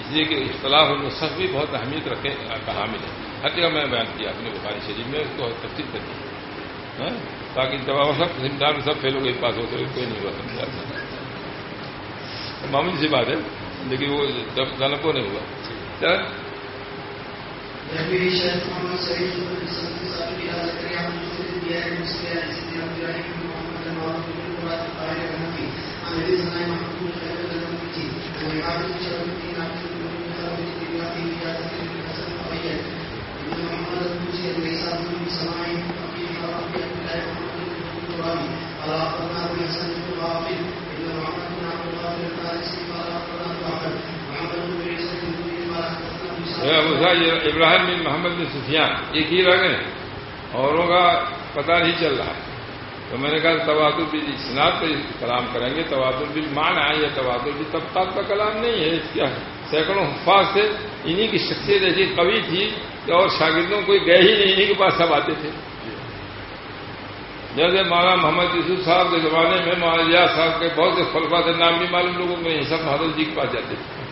اس لیے کہ اختلاف النسخ بھی بہت اہمیت رکھے کا حامل ہے ہر جگہ میں بیان کیا، اپنے بخاری شریف میں اس کو تفصیل کر دی۔ ہاں، تاکہ جب سب امتحان میں سب فیل ہو گئے پاس ہو تو کوئی نہیں ہوا، سمجھا؟ معمولی سی بات ہے، لیکن وہ جب کو نہیں ہوا۔ چل سماعی ابراہیم بن محمد بن سفیان ایک ہی رنگ ہے اوروں کا پتہ نہیں چل رہا ہے۔ تو میں نے کہا تواتر بھی اسناد پہ کلام کریں گے۔ تواتر بھی مان آئے یا تواتر بھی طبقات کا کلام نہیں ہے۔ کیا سینکڑوں حفاظ سے انہی کی شخصیت ایسی قوی تھی کہ اور شاگردوں کوئی گئے ہی نہیں انہیں کے پاس سب آتے تھے۔ جیسے مولانا محمد یوسف صاحب کے زمانے میں مولانا صاحب کے بہت سے فلفا سے نام بھی معلوم لوگوں کو یہ سب حضرت جی کے پاس جاتے تھے۔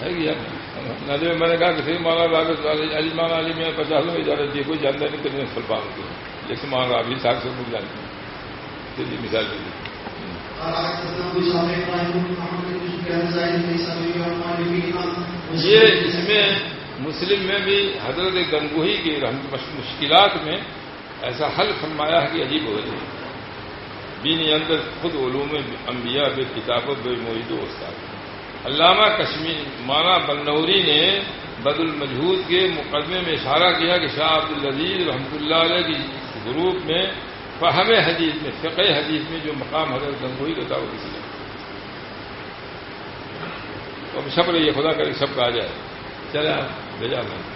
ہے میں نے کہا کہ پھر مولانا باغ علی مولانا علی میں پچاسوں میں اجازت دی کوئی جانتا نہیں کتنے فلفا ہوتے ہیں۔ لیکن مولانا ابھی صاحب سے لوگ جانتے ہیں چلیے مثال دیجیے یہ اس میں مسلم میں بھی حضرت گنگوہی کی مشکلات میں ایسا حل فرمایا ہے کہ عجیب ہو جائے۔ بینی اندر خود علوم انبیاء بے کتابوں بے معید و استاد۔ علامہ کشمیر مانا بنوری نے بد المجہود کے مقدمے میں اشارہ کیا کہ شاہ عبد العزیز رحمۃ اللہ علیہ کی گروپ میں فہم حدیث میں، فقہ حدیث میں جو مقام حضرت گنگوئی کا تھا وہ کسی نے۔ سب رہیے خدا کرے سب کا آ جائے۔ چلے آپ بھیجا میں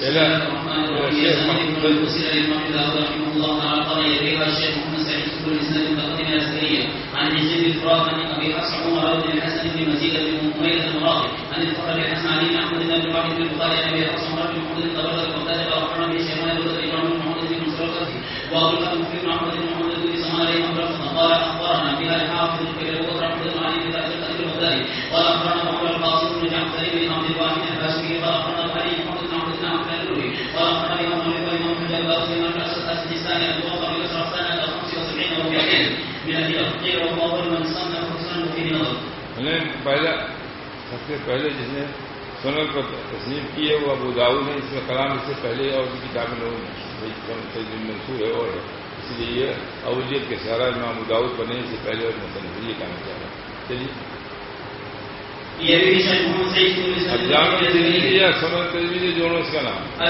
لا الشيخ محمد الشيخ محمد رحمه الله تعالى قال يرويها الشيخ محمد سعيد كل اسناد متقدم عسكريا عن عن ابي حفص عمر بن الحسن بن مزيد بن مميز المراغي عن الفقر حسن علي بن بن الواحد بن البخاري بن محمد بن شمال بن إبراهيم بن محمد بن مسرقه وابو الفتح بن محمد بن محمد بن سماري بن رفض قال اخبرنا بها الحافظ بن كبير وابو بن علي بن عبد القادر اخبرنا نے پہلا سب سے پہلے جس نے سنل پر تصنیف کی ہے وہ ابو داؤد ہے۔ اس میں کلام اس سے پہلے اور بھی کتابیں لوگوں منصور ہے اور اس لیے یہ اولیت کے سارا امام داؤد بنے سے پہلے اور مصنف یہ کام کیا ہے چلیے جامع تجویزی یا سنل تجویزی جوڑو اس کا نام۔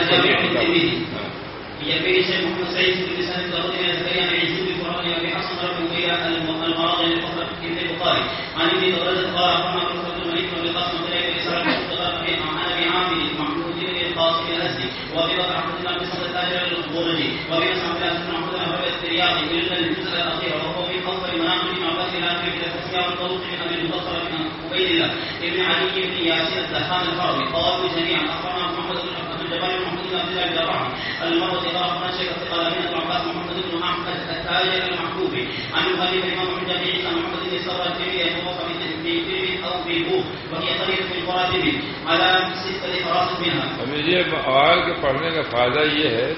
يبيس بن سعيد بلسان الدارود إلى زكريا بن يزيد بفرعون وابي حصن ربه إلى المراضي في البخاري عن ابن دورة قال رحمه الله الملك وابي القاسم بن ابي اسحاق عن ابي عامر محمود بن الازدي وابي عبد الله بن سعد التاجر بن عبد الله بن الرياضي الا الجزء الاخير وهو في قصر مناقب بن عباس إلى اخره من تفسير الطرق من ابي الله ابن علي بن ياسين الدهان الفاروي قالوا جميعا اخبرنا محمد بن الجبار محمد بن عبد الله بن شيخ قال من العباس محمد بن التاجر المحبوب. عن عيسى محمد بن وهي القراتب على فراس منها. کے پڑھنے کا فائدہ یہ ہے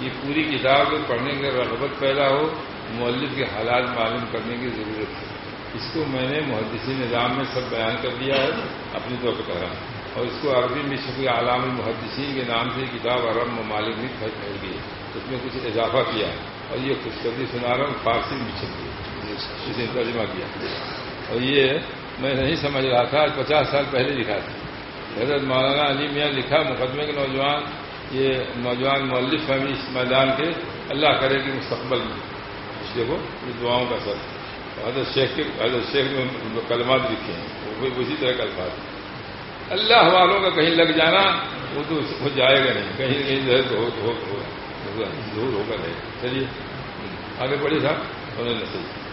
کہ پوری کتاب کو پڑھنے کی رغبت پیدا ہو مولد کے حالات معلوم کرنے کی ضرورت ہے۔ اس کو میں نے محدثی نظام میں سب بیان کر دیا ہے، اپنی طور پر طرح اور اس کو عربی میں شکریہ علام المحدثین کے نام سے کتاب عرب ممالک میں پھیل پھیل گئی اس میں کچھ اضافہ کیا اور یہ خوشخبری سنا رہا ہوں، فارسی میں چھپ گئی۔ اس نے ترجمہ کیا۔ اور یہ میں نہیں سمجھ رہا تھا، پچاس سال پہلے لکھا تھا۔ حضرت مولانا علی میاں لکھا، مقدمے کے نوجوان، یہ نوجوان مولف فہمی اس میدان کے۔ اللہ کرے کہ مستقبل میں۔ اس دیکھو یہ دعاؤں کا سر۔ حضرت شیخ کے حضرت شیخ نے کلمات لکھے ہیں۔ وہ اسی طرح الفاظ اللہ والوں کا کہیں لگ جانا، وہ تو وہ جائے گا نہیں۔ کہیں کہیں ضرور ہوگا نہیں۔ چلیے۔ آگے بڑھے صاحب۔ انہوں نے صحیح۔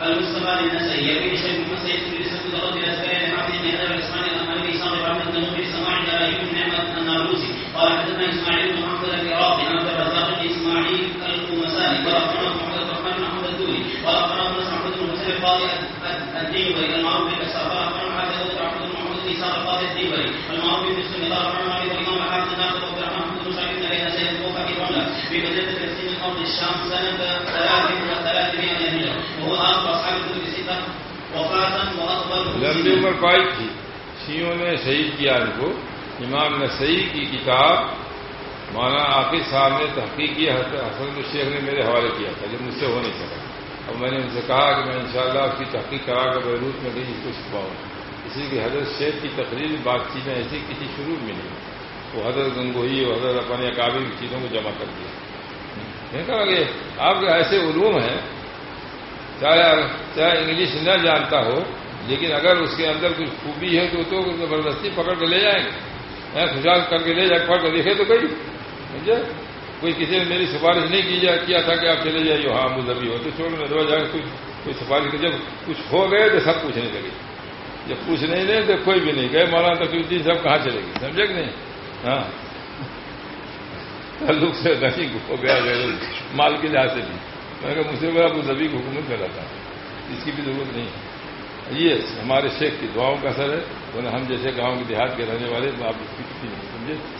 المصطفى للنسائي يروي شيخ محمد سيد بن بن رضي الاسكري عن حافظ بن هذا الاسماعيلي عن ابي اسحاق بن عبد سماع جلال بن نعمه النابلسي قال حدثنا اسماعيل بن محمد العراقي عن عبد الرزاق بن اسماعيل الخمساني قال اخبرنا محمد الرحمن بن محمد الدوري قال اخبرنا ابن محمد بن حسين القاضي الدينبري المعروف حافظ محمد بن القاضي عبد الرحمن بن بن سيد في في فلسطين الشام ثلاث وهو الكتب لمبی عمر پائی تھی شیوں نے شہید کیا ان کو. امام نسائی کی کتاب. مولانا عاقب صاحب نے تحقیق کی. حسن الشیخ نے میرے حوالے کیا تھا جب مجھ سے ہو نہیں سکا۔ اب میں نے ان سے کہا کہ میں انشاءاللہ اس کی تحقیق کرا کر بیروت میں گئی اس کو چھپاؤں اسی کہ حضرت شیخ کی تقریر بات چیزیں ایسی کسی شروع میں نہیں۔ وہ حضرت گنگوئی اور حضرت اپنے اکابر کی چیزوں کو جمع کر دیا۔ میں کہا کہ آپ کے ایسے علوم ہیں، چاہے چاہے انگلش نہ جانتا ہو، لیکن اگر اس کے اندر کچھ خوبی ہے تو تو زبردستی پکڑ کے لے جائیں گے۔ خوشحال کر کے لے جائے پکڑ کے دیکھے تو کئی کوئی کسی نے میری سفارش نہیں کی جا کیا تھا کہ آپ چلے جائیے ہاں مذہبی ہو تو چھوڑ میں دو جا کچھ کوئی سفارش کی جب کچھ ہو گئے تو سب پوچھنے لگے۔ جب پوچھ نہیں لیں تو کوئی بھی نہیں گئے۔ مولانا تقریب سب کہاں چلے گی سمجھے کہ نہیں؟ ہاں۔ تعلق سے نہیں ہو گیا مال کے لحاظ سے بھی۔ میں کہا مجھ سے بڑا مذہبی کی حکومت میں رہتا اس کی بھی ضرورت نہیں ہے۔ یہ ہمارے شیخ کی دعاؤں کا اثر ہے۔ ورنہ ہم جیسے گاؤں کے دیہات کے رہنے والے آپ اس کی نہیں، سمجھے؟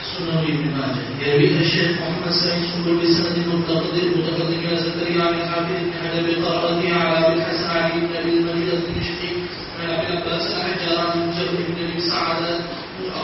سنن ابن الشيخ محمد سعيد متقدم عن بن على الحسن علي بن أبي بن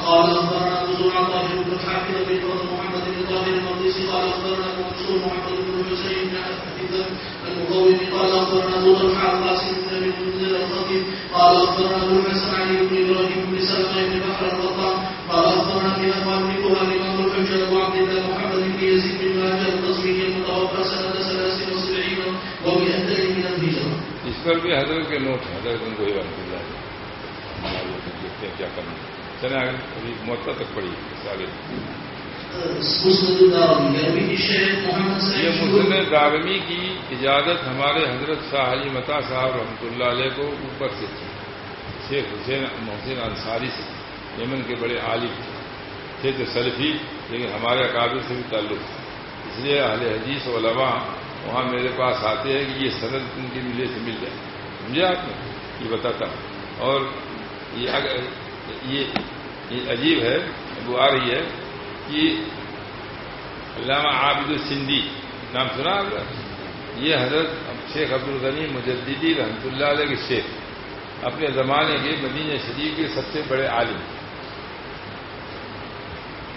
قال أخبرنا منصور عن طاهر بن حافظ بن محمد بن طاهر المقدسي قال أخبرنا منصور محمد بن حسين بن حفيظ المقوم قال اخبرنا ابو طلحه القاسم بن ابي المنذر الخطيب قال اخبرنا ابو الحسن علي بن إبراهيم بن سلمه بن بحر القطان قال اخبرنا في أخبار بن كهان امام الحجه ابو عبد الله محمد بن يزيد بن ماجه القصري المتوفى سنه ثلاث وسبعين ومئتين من الهجره. اس پر بھی حضرت کے نوٹ حضرت ان کو رحمۃ اللہ دیکھتے ہیں کیا کرنا چلے آگے ابھی معطا تک پڑی آگے یہ مسلم دارمی کی اجازت ہمارے حضرت شاہ علی متا صاحب رحمۃ اللہ علیہ کو اوپر سے تھی، شیخ حسین محسن انصاری سے یمن کے بڑے عالم تھے تو سلفی، لیکن ہمارے اکابر سے بھی تعلق تھا۔ اس لیے اہل حدیث علماء وہاں میرے پاس آتے ہیں کہ یہ سند ان کے ملے سے مل جائے۔ سمجھے آپ نے؟ یہ بتاتا ہوں۔ اور یہ یہ یہ عجیب ہے، وہ آ رہی ہے۔ کہ علامہ عابد السندی نام سنا آپ نے؟ یہ حضرت شیخ عبد الغنی مجددی رحمۃ اللہ علیہ کے شیخ، اپنے زمانے کے مدینہ شریف کے سب سے بڑے عالم۔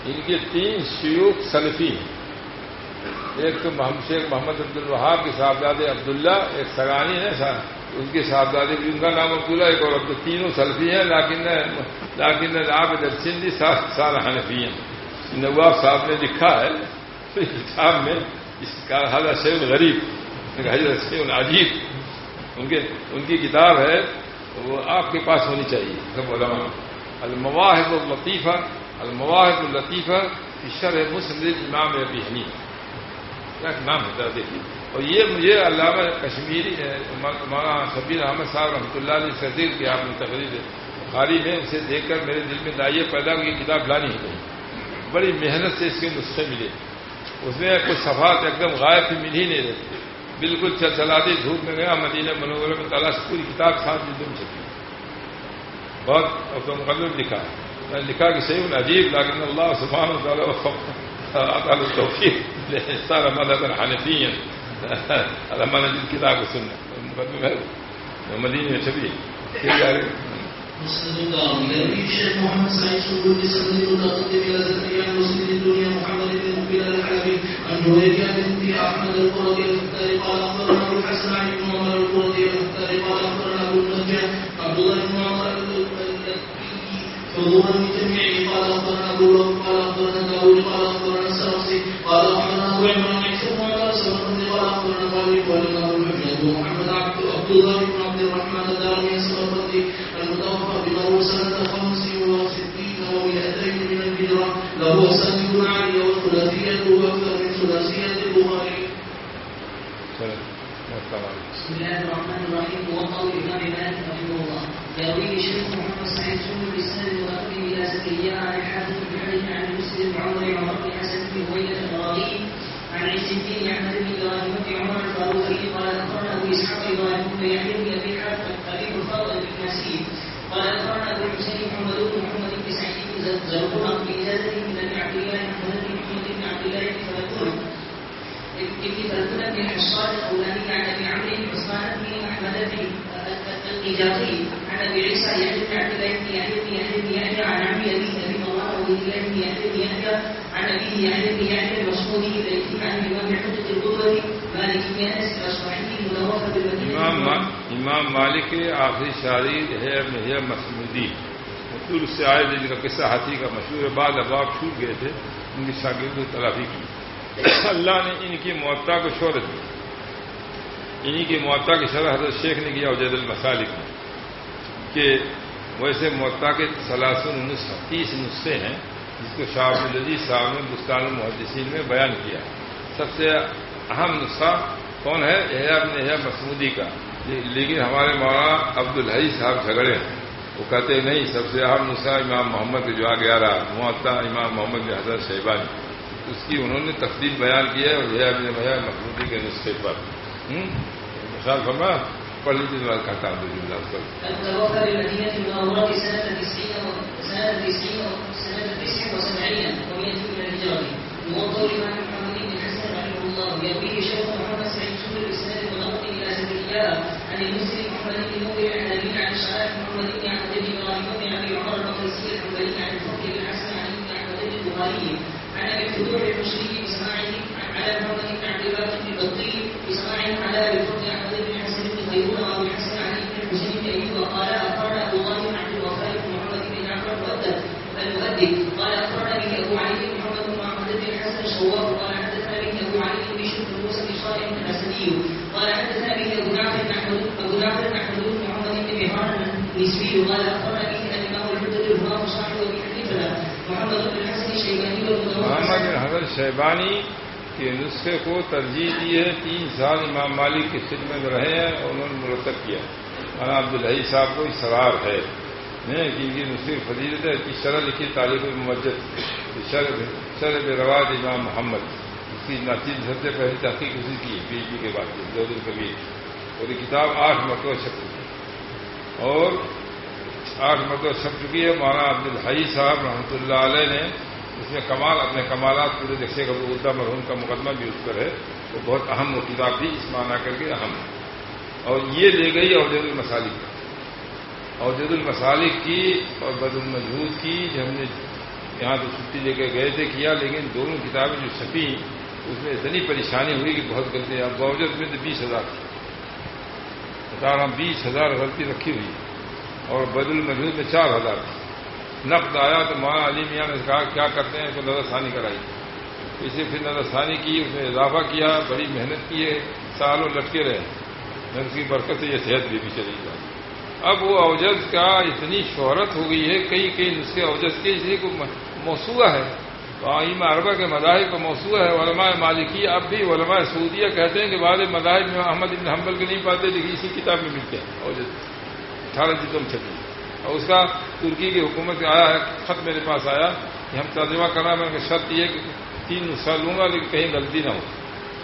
ان کے تین شیوخ سلفی ہیں۔ ایک تو محمد شیخ محمد عبد الوہاب کے صاحبزادے عبداللہ، ایک سرانی ہے ان کے صاحبزادے بھی ان کا نام عبداللہ ایک اور عبد تینوں سلفی ہیں، لیکن لیکن آپ سندھی سات سال حنفی ہیں۔ نواب صاحب نے لکھا ہے، کتاب میں اس کا حضرت شیخ غریب حضرت شیخ عجیب ان کے، ان کی کتاب ہے، وہ آپ کے پاس ہونی چاہیے سب علماء المواہب اللطیفہ المواہب اللطیفہ فشر مسلم امام ابی حنیفہ۔ کا نام ہوتا ہے دیکھیے۔ اور یہ مجھے علامہ کشمیری مولانا شبیر احمد صاحب رحمۃ اللہ علیہ صدیق کی آپ نے تقریر بخاری میں اسے دیکھ کر میرے دل میں دائیں پیدا ہوئی کتاب لانی ہو گئی بڑی محنت سے اس کے نسخے ملے۔ اس میں کچھ صفحات ایک دم غائب مل ہی نہیں رہتے بالکل چل چلاتی دھوپ میں گیا، مدینہ منورہ میں تلاش پوری کتاب ساتھ جلدوں میں چھپی بہت تو مقدم لکھا۔ میں لکھا کہ صحیح عجیب لیکن اللہ سبحانہ تعالیٰ توفیق۔ سارا مدد حنفی ہیں علامہ نے جن کتاب کو سننا مقدم ہے مدینہ میں چھپی۔ پھر جا رہے محمد سعيد صدر بسند متقدم الى زكريا مسلم الدنيا محمد بن مقبل الحلبي عن جويرية احمد القرظي الفتاري قال اخبرنا ابو الحسن علي بن عمر القرظي الفتاري قال اخبرنا ابو النجار عبد الله بن عمر حضورا بجميعه قال اخبرنا ابو بكر قال اخبرنا داوود قال اخبرنا السرسي قال اخبرنا ابو عمران يحسب قال سبقني قال اخبرنا مالك ولنا ابو الحجاج ومحمد عبد الله بن له سبب عالي والثلاثية أكثر من ثلاثية البخاري. بسم الله الرحمن الرحيم. موضع الإمام مالك رحمه الله. يرويه الشيخ محمد سعيد سنة بالسند المتقدم إلى زكريا عن الحافظ بن حجر عن مسلم عمر عمر بن حسن بن هويلة الراغي عن عز الدين أحمد بن إبراهيم بن عمر الفاروقي قال أخبرنا أبو إسحاق إبراهيم بن يحيى بن أبي حاتم أبي الفاضل بن نسيب قال أخبرنا أبو الحسين محمد بن محمد بن سعيد بن زرقاء من عبد الله محمد بن محمد بن عبد الله بن فلكون ابن بن حصان الأولاني عن أبي عمرو عثمان بن أحمد بن عن أبي عيسى يحيى بن عبد الله بن يحيى بن يحيى بن يحيى عن عمي أبي أبي مروان وعبد الله بن يحيى بن يحيى عن أبيه يحيى بن يحيى المشهوري الذي عن الإمام حجة القدوة مالك بن أنس الأصبحي المتوفى بالمدينة امام ما- مالک آخری شاعری ہے ہے مسمودی سے آئے تھے جن کا قصہ ہاتھی کا مشہور ہے، بعد اباب چھوٹ گئے تھے، ان کی شاگردوں تلافی کی۔ اللہ نے ان کی معطا کو شہرت دی۔ انہی کی معطا کی شرح حضرت شیخ نے کیا وجید المسالک میں کہ ویسے معطا کے سلاسن نسخہ، تیس نسخے ہیں، جس کو شاہ عبد العزیز صاحب نے بستان المحدثین میں بیان کیا۔ سب سے اہم نسخہ کون ہے؟ احیاء بن احیاء مسمودی کا۔ لیکن ہمارے مولانا عبد الحی صاحب جھگڑے ہیں۔ وہ کہتے ہیں نہیں سب سے اہم نسخہ امام محمد کے جو آ گیا رہا معطا امام محمد حضرت شہبانی اس کی انہوں نے تفصیل بیان کی ہے اور احیاء بن احیاء مسمودی کے نسخے پر ہوں؟ مثال فرما پڑھ لیجیے میں کہتا ہوں بسم اللہ صلی اللہ المتوفى بالمدينة المنورة سنة تسعين و- سنة الطهراني عن أبي إسماعيل على الفضل بن عبد الله بن بطي إسماعيل على الفضل احمد بن حسن بن غيرون وابي حسن علي بن حسين بن ايوب قال أخبرنا عبد الله عبد الوهاب بن محمد بن جعفر المؤدب قال أخبرنا به أبو علي بن محمد بن محمد بن حسن الشواب قال حدثنا به أبو علي بشر بن موسى بن صالح الاسدي قال حدثنا به أبو نعم جعفر احمد نعم بن محمد بن بحار النسبي قال أخبرنا به الامام الحجه الهرام صاحب ابي حنيفه محمد بن حسن محمد بن حضرت شیبانی کے نسخے کو ترجیح دی ہے تین سال امام مالک کی خدمت میں رہے ہیں اور انہوں نے مرتب کیا۔ مولانا عبدالحی صاحب کو سرار ہے۔ نہیں کہ ان کی نسخے فضیلت ہے کی شرح لکھی تاریخ المجد شرح رواج امام محمد۔ اس کی ناچیز سب سے پہلی تحقیق اسی کی پی ایچ ڈی کے بعد زود القبیر اور یہ کتاب آٹھ مرتبہ چھپ چکی اور آٹھ مرتبہ چھپ چکی ہے، مولانا عبدالحی صاحب رحمۃ اللہ علیہ نے اس میں کمال، اپنے کمالات پورے جیسے ابو الدا مرحوم کا مقدمہ بھی اس پر ہے، وہ بہت اہم وہ کتاب تھی اس معنی کر کے اہم ہے۔ اور یہ لے گئی اوجد المسالک اوجد المسالک کی اور بد المجہود کی جو ہم نے یہاں تو چھٹی لے کے گئے تھے کیا، لیکن دونوں کتابیں جو چھپی، اس میں اتنی پریشانی ہوئی کہ بہت غلطی اب باوجود میں تو بیس ہزار تھی۔ بتا رہا ہوں بیس ہزار غلطی رکھی ہوئی اور بد المجہود میں چار ہزار تھی۔ نقد آیا تو مولانا علی میاں نے کہا کیا کرتے ہیں؟ تو نظر ثانی کرائی۔ اسے پھر نظر ثانی کی اس میں اضافہ کیا بڑی محنت کی ہے سالوں لٹکے رہے۔ میں اس کی برکت سے یہ صحت بھی, بھی چلی جائے اب وہ اوجز کا اتنی شہرت ہو گئی ہے کئی کئی نسخے اوجز کے اسی کو موسوا ہے۔ تو آئیم عربہ کے مذاہب کا موسوا ہے علماء مالکی اب بھی علماء سعودیہ کہتے ہیں کہ بعض مذاہب میں احمد ابن حنبل کے نہیں پاتے لیکن اسی کتاب میں ملتے ہیں اوجز اٹھارہ جلدوں میں چھپی اور اس کا ترکی کی حکومت آیا ہے، خط میرے پاس آیا کہ ہم ترجمہ کرنا، میں نے شرط یہ کہ تین نسخہ لوں گا، لیکن کہیں غلطی نہ ہو۔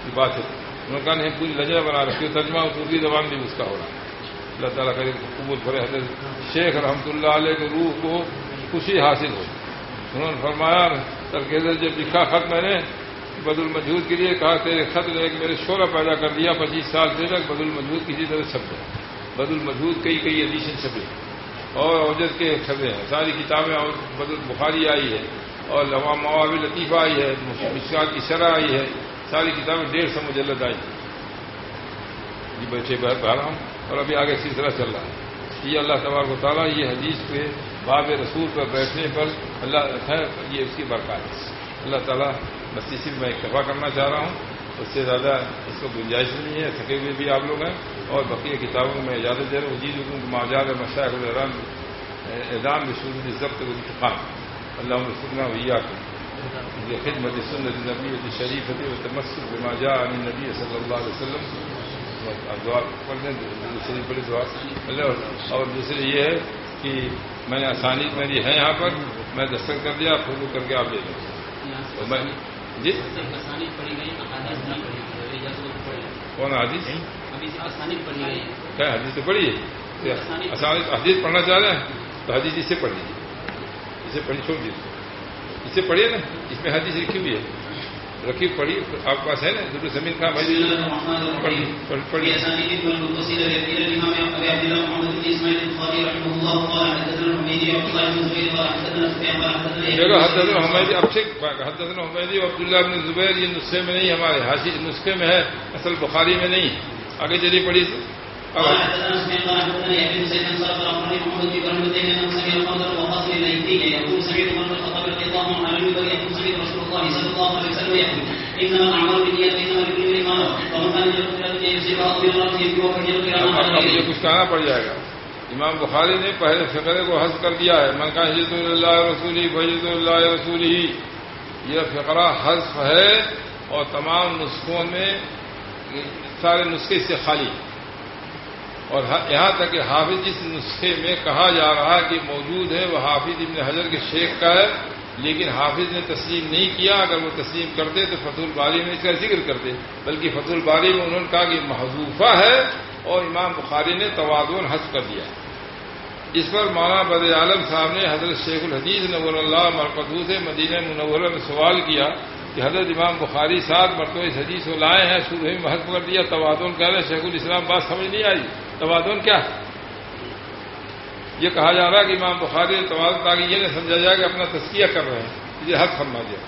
یہ بات ہے۔ انہوں نے کہا، نہیں پوری لجنا بنا رکھی ترجمہ ترکی زبان بھی اس کا ہو رہا ہے۔ اللہ تعالیٰ کرے قبول کرے حضرت شیخ رحمۃ اللہ علیہ کے روح کو خوشی حاصل ہو۔ انہوں نے فرمایا ترکیز جب لکھا خط میں نے بد المجہود کے لیے کہا، تیرے خط نے ایک میرے شعرہ پیدا کر دیا، پچیس سال سے تک بد المجہود کسی طرح چھپ گئے بد المجہود کئی کئی ایڈیشن چھپے۔ اور اوجد کے چھپے ہیں۔ ساری کتابیں بد بخاری آئی ہے اور لوا مواب لطیفہ آئی ہے، مشکات کی شرح آئی ہے۔ ساری کتابیں ڈیڑھ سو مجلد آئی۔ جی بچے بہت پا رہا ہوں اور ابھی آگے سلسلہ چل رہا ہے۔ یہ اللہ تبارک و تعالیٰ یہ حدیث پہ باب رسول پر بیٹھنے پر اللہ ہے یہ اس کی برکات ہے۔ اللہ تعالیٰ بس اسی میں اکتفا کرنا چاہ رہا ہوں۔ اس سے زیادہ اس کو گنجائش نہیں ہے تھکے ہوئے بھی آپ لوگ ہیں اور بقیہ کتابوں میں اجازت دے رہے ہیں۔ جی لوگوں کو معجاد مشاعر الرحم اعدام بشور ضبط و انتقام اللہ رسول ویا کو لخدمة سنة النبي الشريفة والتمسك بما جاء عن النبي صلى الله عليه وسلم۔ دعا پڑھنے دوسری بڑی دعا۔ مطلب اور دوسری یہ ہے کہ میں نے آسانی میری ہے یہاں پر، میں دستخط کر دیا فوٹو کر کے آپ لے لیں میں جی؟ کون حدیث؟ کیا حدیث تو پڑھی ہے؟ آسانی حدیث پڑھنا چاہ رہے ہیں؟ تو حدیث اسے پڑھ لیجیے اسے پڑھی چھوڑ دیجیے اسے پڑھیے نا اس میں حدیث لکھی ہوئی ہے۔ رکھی پڑھی آپ پاس ہے نا؟ دودھ زمین کا بھائی؟ پڑھی دیکھو حضرت حمیدی اب سے حضرت حمیدی اور عبداللہ بن زبیر یہ نسخے میں نہیں ہمارے حاصل نسخے میں ہے اصل بخاری میں نہیں۔ آگے چلی پڑھی قال حدثنا سفيان قال حدثنا يحيى بن سعيد محمد بن انه سمع القدر الليثي يقول سمعت عمر بن الخطاب رضي الله عنه المنبر يقول سمعت رسول الله صلى الله عليه وسلم يقول انما الاعمال بالنيات لكل ما نوى ومن كان مجھے کچھ کہنا پڑ جائے گا۔ امام بخاری نے پہلے فقرے کو حذف کر دیا ہے۔ من کا حجت اللہ رسولی بجت اللہ رسولی یہ فقرہ حذف ہے اور تمام نسخوں میں سارے نسخے سے خالی۔ اور ہاں، یہاں تک کہ حافظ جس نسخے میں کہا جا رہا ہے کہ موجود ہے، وہ حافظ ابن حجر کے شیخ کا ہے، لیکن حافظ نے تسلیم نہیں کیا۔ اگر وہ تسلیم کرتے تو فتح الباری میں اس کا ذکر کرتے، بلکہ فتح الباری میں انہوں نے کہا کہ محضوفہ ہے اور امام بخاری نے توازن حذف کر دیا۔ اس پر مولانا بد عالم صاحب نے حضرت شیخ الحدیث نور اللہ مرکزو سے مدینہ منورہ میں سوال کیا۔ کہ حضرت امام بخاری سات مرتبہ اس حدیث کو لائے ہیں شروع میں حذف کر دیا توازن کہہ رہے شیخ الاسلام بات سمجھ نہیں آئی۔ توازن کیا؟ ہے یہ کہا جا رہا ہے کہ امام بخاری توازن تاکہ یہ نہ سمجھا جائے کہ اپنا تسکیہ کر رہے ہیں۔ یہ حد فرما دیا۔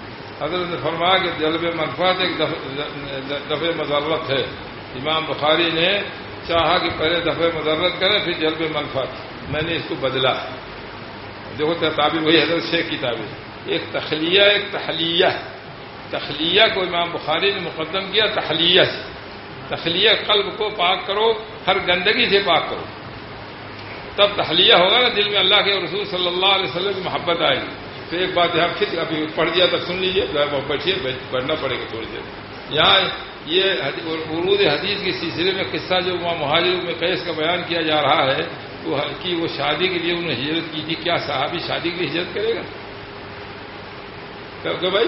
حضرت نے فرمایا کہ جلب منفات ایک دفع مذرت ہے۔ امام بخاری نے چاہا کہ پہلے دفعہ مذرت کرے، پھر جلب منفات میں نے اس کو بدلا۔ دیکھو تعبیر وہی حضرت شیخ کی تعبیر ایک تخلیہ، ایک تحلیہ۔ تخلیہ کو امام بخاری نے مقدم کیا تحلیہ سے۔ تخلیہ قلب کو پاک کرو، ہر گندگی سے پاک کرو۔ تب تحلیہ ہوگا نا، دل میں اللہ کے رسول صلی اللہ علیہ وسلم کی محبت آئے گی۔ تو ایک بات یہاں پھر ابھی پڑھ دیا تو سن لیجیے بیٹھیے پڑھنا پڑے گا تھوڑی دیر۔ یہاں یہ عروج حدیث کے سلسلے میں قصہ جو وہاں مہاجر میں قیس کا بیان کیا جا رہا ہے، وہ کہ وہ شادی کے لیے انہوں نے ہجرت کی تھی۔ کیا صحابی شادی کی ہجرت کرے گا؟ کہ بھائی؟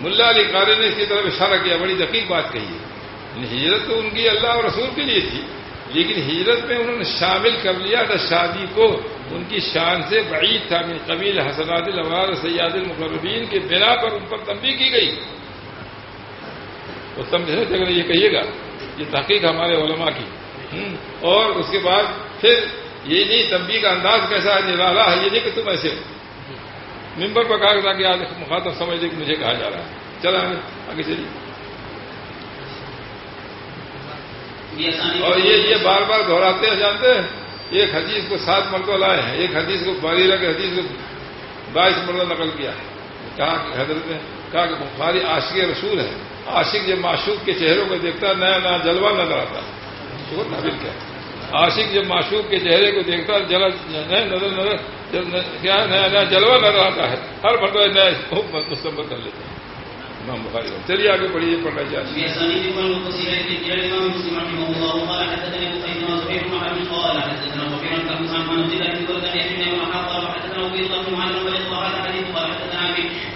ملا علی قاری نے اس کی طرف اشارہ کیا، بڑی دقیق بات کہی ہے۔ یعنی ہجرت تو ان کی اللہ اور رسول کے لیے تھی، لیکن ہجرت میں انہوں نے شامل کر لیا تھا شادی کو۔ ان کی شان سے بعید تھا، من قبیل حسنات الوار سیاد المقربین کے بنا پر ان پر تنبیہ کی گئی۔ تو سمجھنے اگر یہ کہیے گا، یہ تحقیق ہمارے علماء کی۔ اور اس کے بعد پھر یہ نہیں، تنبیہ کا انداز کیسا ہے؟ نرالا ہے، یہ نہیں کہ تم ایسے ہو۔ ممبر پر کہا تھا کہ آج مخاطب سمجھ لے کہ مجھے کہا جا رہا ہے۔ چلا آگے چلیے اور یہ یہ بار بار دہراتے ہیں جانتے ہیں؟ ایک حدیث کو سات مرتبہ لائے ہیں۔ ایک حدیث کو باریرہ کے حدیث کو بائیس مرتبہ نقل کیا ہے۔ کہا کہ حضرت نے کہا کہ بخاری عاشق رسول ہے۔ عاشق جب معشوق کے چہروں کو دیکھتا ہے نیا نیا جلوہ نظر آتا۔ ہے نابل کیا عاشق جب معشوق کے چہرے کو دیکھتا ہے جل نظر نظر کیا نیا نیا جلوہ نظر آتا ہے ہر مرتبہ نیا مستمل کر لیتا ہے امام بخاری چلیے آگے پڑھیے پڑھنا چاہیے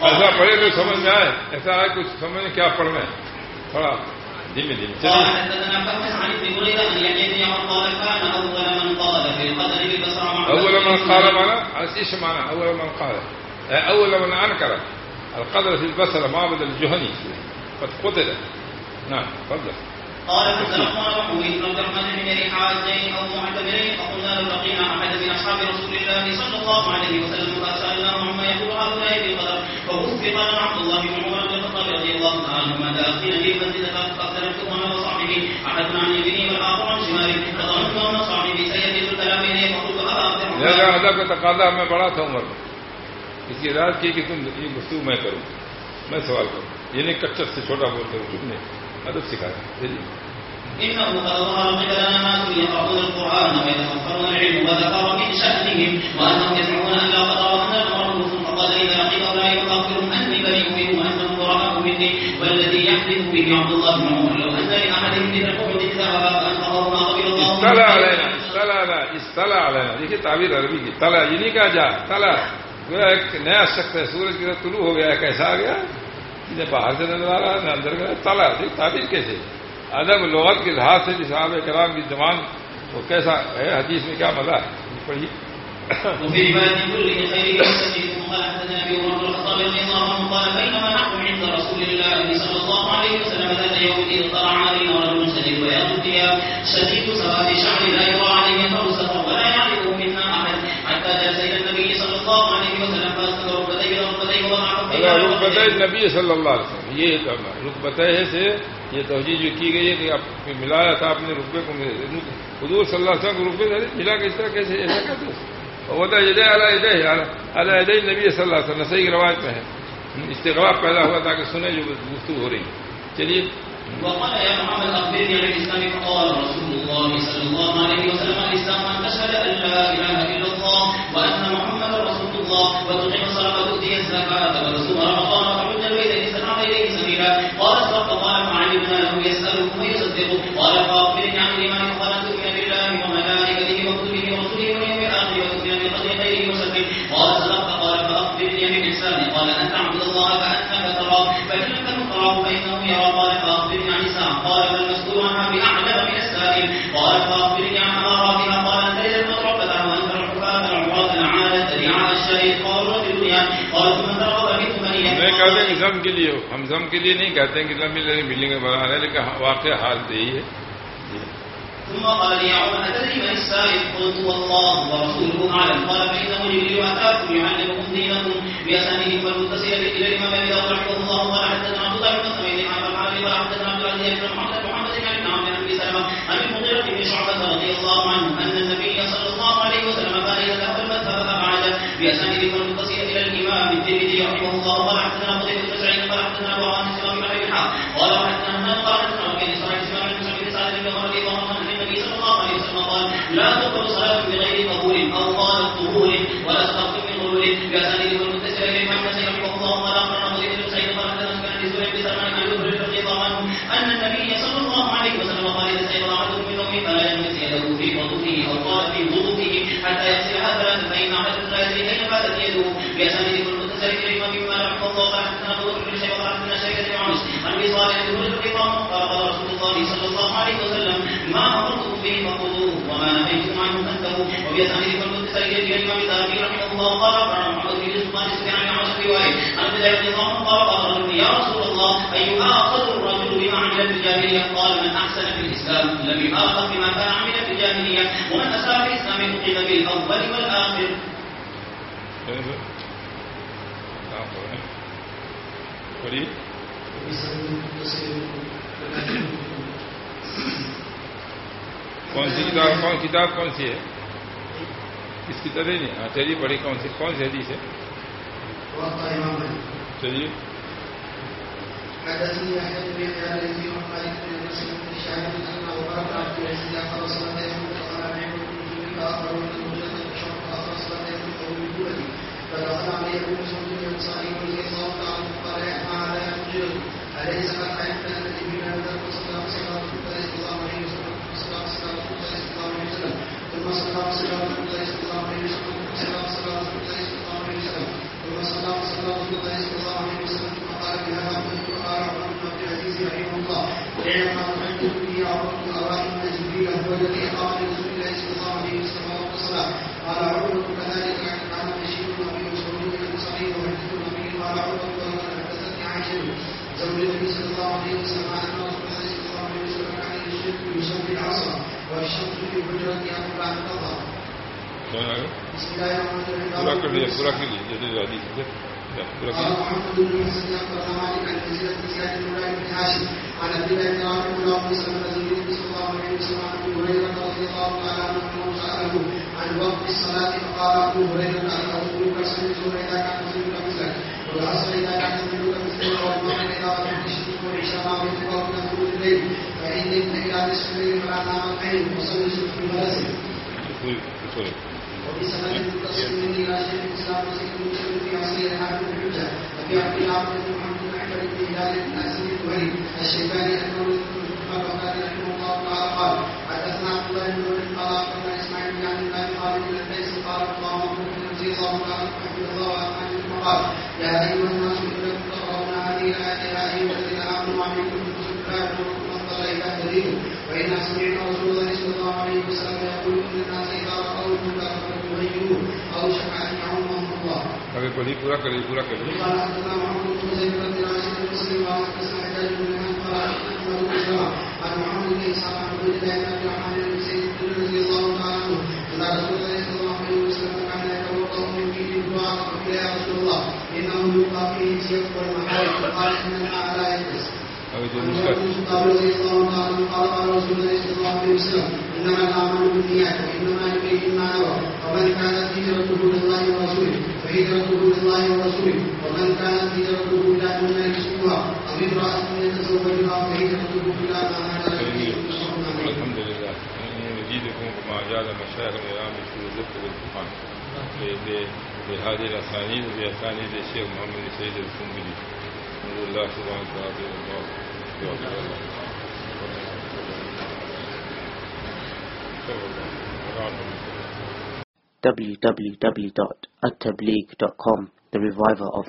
ایسا پڑھے تو سمجھ میں آئے ایسا ہے کچھ سمجھ میں کیا پڑھنا ہے تھوڑا قديم الامتلاك قال حدثنا فتح عن ابن بريده ان يحيى بن قال كان أول من قال في القدر بالبصر مع أول من قال معنا؟ إيش معناه أول من قال؟ أول من أنكر القدر في البصرة معبد الجهني. قد قتل. نعم تفضل. قال الرحمن بن او معتبرين فقلنا لو لقينا احد من اصحاب رسول الله صلى الله عليه وسلم فسالناه عما يقول هؤلاء بالقدر فوفق لنا عبد الله بن عمر بن الخطاب رضي الله تعالى عنهما داخلين في فاختلفت انا وصاحبه احدنا عن يمينه والاخر عن شماله فظننت ان صاحبي سيجد الكلام اليه فقلت ارى لہذا ادب کا تقاضا میں بڑا تھا عمر۔ اس کی رات کی کہ تم یہ گفتگو میں کروں میں سوال کروں۔ یہ نہیں کچر سے چھوٹا بولتے چپ نہیں۔ ادب سکھایا چلیے إنه قد ظهر قبلنا ناس يقرؤون القرآن ويتفكرون العلم وذكر من شأنهم وأنهم إذا أني بريء مني والذي يحلف به عبد الله بن عمر. لو أن لأحدهم فأنفقه ما قبل الله علینا دیکھیے تعبیر عربی کی تلا یہ نہیں کہا جا تلا ایک نیا شخص ہے سورج کی طرف طلوع ہو گیا ہے کیسا آ گیا۔ باہر سے نظر آ رہا ہے، نہ اندر گیا تلا دیکھ، تعبیر کیسے؟ ادب لغت کے لحاظ سے جس صحابہ کرام کی زبان، وہ کیسا ہے، حدیث میں کیا مزہ ہے؟ پڑھیے۔ شديد سواد الشعر لا يرى عليه اثر ولا يعرفه منا احد حتى نبی صلی اللہ علیہ وسلم، یہ رخبت سے یہ توجہ جو کی گئی ہے کہ آپ نے ملایا تھا اپنے رقبے کو حضور صلی اللہ علیہ وسلم کو رقبے سے ملا کے اس طرح، کیسے، ایسا کہتے ہیں وہ تو اعلیٰ اعلیٰ نبی صلی اللہ علیہ وسلم، صحیح روایت میں ہے۔ استغراب پیدا ہوا تاکہ سنیں جو گفتگو ہو رہی ہے۔ چلیے وقال يا محمد أخبرني عن الإسلام، فقال رسول الله صلى الله عليه وسلم، الإسلام أن تشهد أن لا إله إلا الله وأن محمد رسول الله، وتقيم الصلاة وتؤتي الزكاة وتصوم رمضان وتحج البيت إن استطعت إليه سبيلا. قال صدقت قال فعلمنا له يسأله ويصدقه قال فأخبرني عن الإيمان قال أن تؤمن بالله وملائكته وكتبه قال صدقت قال فأخبرني قال أن تعبد الله كأنك تراه فإن لم تكن تراه فإنه يرى قال فأخبرني عن الساعة قال عنها بأعلم من السائل قال فأخبرني عن أماراتها قال أن تجد وأن رعاء قال قال ترغب میں کہتے ہیں کہ زم کے لیے ہم زم کے لیے نہیں کہتے ہیں کہ لمبی لمبی بنا رہے ہیں لیکن واقع حال یہی ہے۔ ثم قال لي عمر أتدري من السائل قلت والله ورسوله أعلم قال فإنه جبريل أتاكم يعلمكم دينكم بأسانيد فالمتصلة إلى الإمام أبي داود رحمه الله قال حدثنا عبد الله بن سعيد عن الحارث قال حدثنا عبد العزيز بن محمد بن محمد بن عمرو بن أبي سلمة عن المغيرة بن شعبة رضي الله عنه أن النبي صلى الله عليه وسلم قال إذا ذهب المذهب فقعد بأسانيد فالمتصلة إلى الإمام الترمذي رحمه الله قال حدثنا قتيبة بن سعيد قال حدثنا أبو عاصم بن أبي قال حدثنا قال حدثنا وكيل إسرائيل بن سعيد بن رضي الله عنه النبي صلى الله عليه وسلم قال لا تقبل صلاة بغير قبول أو قال طهور ولا سقط من غلول بأسانيد والمتصل إليه محمد سيد رحمه الله قال قتيبة بن سعيد قال حدثنا سفيان بن سلمان عن هريرة رضي الله عنه أن النبي صلى الله عليه وسلم قال إذا استيقظ أحدكم من نومه فلا يلمس يده في وضوءه أو قال في وضوءه حتى يغسلها ثلاثا فإن أحدكم لا يدري أين باتت يده بأسانيد المنزل اليهما عن بصالح الولد قال رسول الله صلى الله عليه وسلم ما امرتكم به فخذوه وما نهيتم عنه فانتهوا وفي حديث المتسيد الامام الذهبي الله قال عن محمد بن يوسف عن اسمه عشر روايه عن بلال بن قال رجل يا رسول الله اي يؤاخذ الرجل بما عمل في الجاهليه قال من احسن في الاسلام لم يؤاخذ بما كان عمل في الجاهليه ومن اساء في الاسلام عوقب بالاول والاخر پڑھیے کون سی کتاب کون کتاب کون سی ہے؟ اس کی طرح نہیں۔ ہاں چلیے پڑھی کون سی کون سی حدیث ہے؟ وقال إمام چلیے۔ قال فدخل عليه ابو مسعود الانصاري رضي الله عنه قال بهذا عمر كذلك عن بشير بن ابي مسعود الانصاري وحدث النبي قال عمر زوج النبي صلى الله عليه وسلم ان رسول الله صلى الله عليه وسلم كان يشرك يصلي العصر والشمس في حجرته قبل ان بسم الله الرحمن الرحيم پورا کر لیجیے پورا کر لیجیے جدید حدیث ہے پورا قال کر محمد بن حسن اخبرنا مالك عن يزيد زياد بن مولى بن هاشم عن ابي بكر رافع بن ابي سلمة الزهري صلى الله عليه وسلم عن ابي هريره رضي الله تعالى عنه انه عن وقت الصلاه فقال ابو هريره ان رسولك صلى الظهر اذا كان كان مسلمك قال رحمه قال حدثنا بن نور قال اخبرنا الله خالد بن قال لا يا ايها الناس انكم تقرؤون هذه الايه يا ايها الذين امنوا عليكم بالصلاه والصلاه اذا هديتم وانا سمعنا رسول الله صلى الله عليه وسلم يقول ان الناس اذا راوا المنكر فليغيروه او شك ان يعمهم الله اگر کوئی پورا کرے پورا کرے قال حدثنا محمد بن زيد بن راشد بن مسلم قال حدثنا حجاج بن قال حدثنا عن محمد بن اسحاق عن عبد الله بن عبد الرحمن بن سيد رضي الله تعالى عنه ان رسول الله صلى الله عليه وسلم من فيه الدعاء فقيل يا رسول الله انه يلقى فيه السيف والمحارم فقال ان الماء لا يجلس اگر جو عن مسکر ابي الخطاب رضي الله تعالى عنه قال قال رسول الله صلى الله عليه وسلم انما الاعمال بالنيات وانما لامرئ ما نوى ومن كانت هجرته لله ورسوله فهجرته لله ورسوله ومن كانت هجرته الى دنيا يكسبها او امراه يتزوجها فهجرته الى ما هاجر اليه الحمد لله مجيدكم كما جعل مشايخ الإمام في ذكر القرآن بهذه الأسانيد وبأسانيد الشيخ محمد سيد الفنبلي نور الله سبحانه وتعالى الله www.attableek.com The Reviver of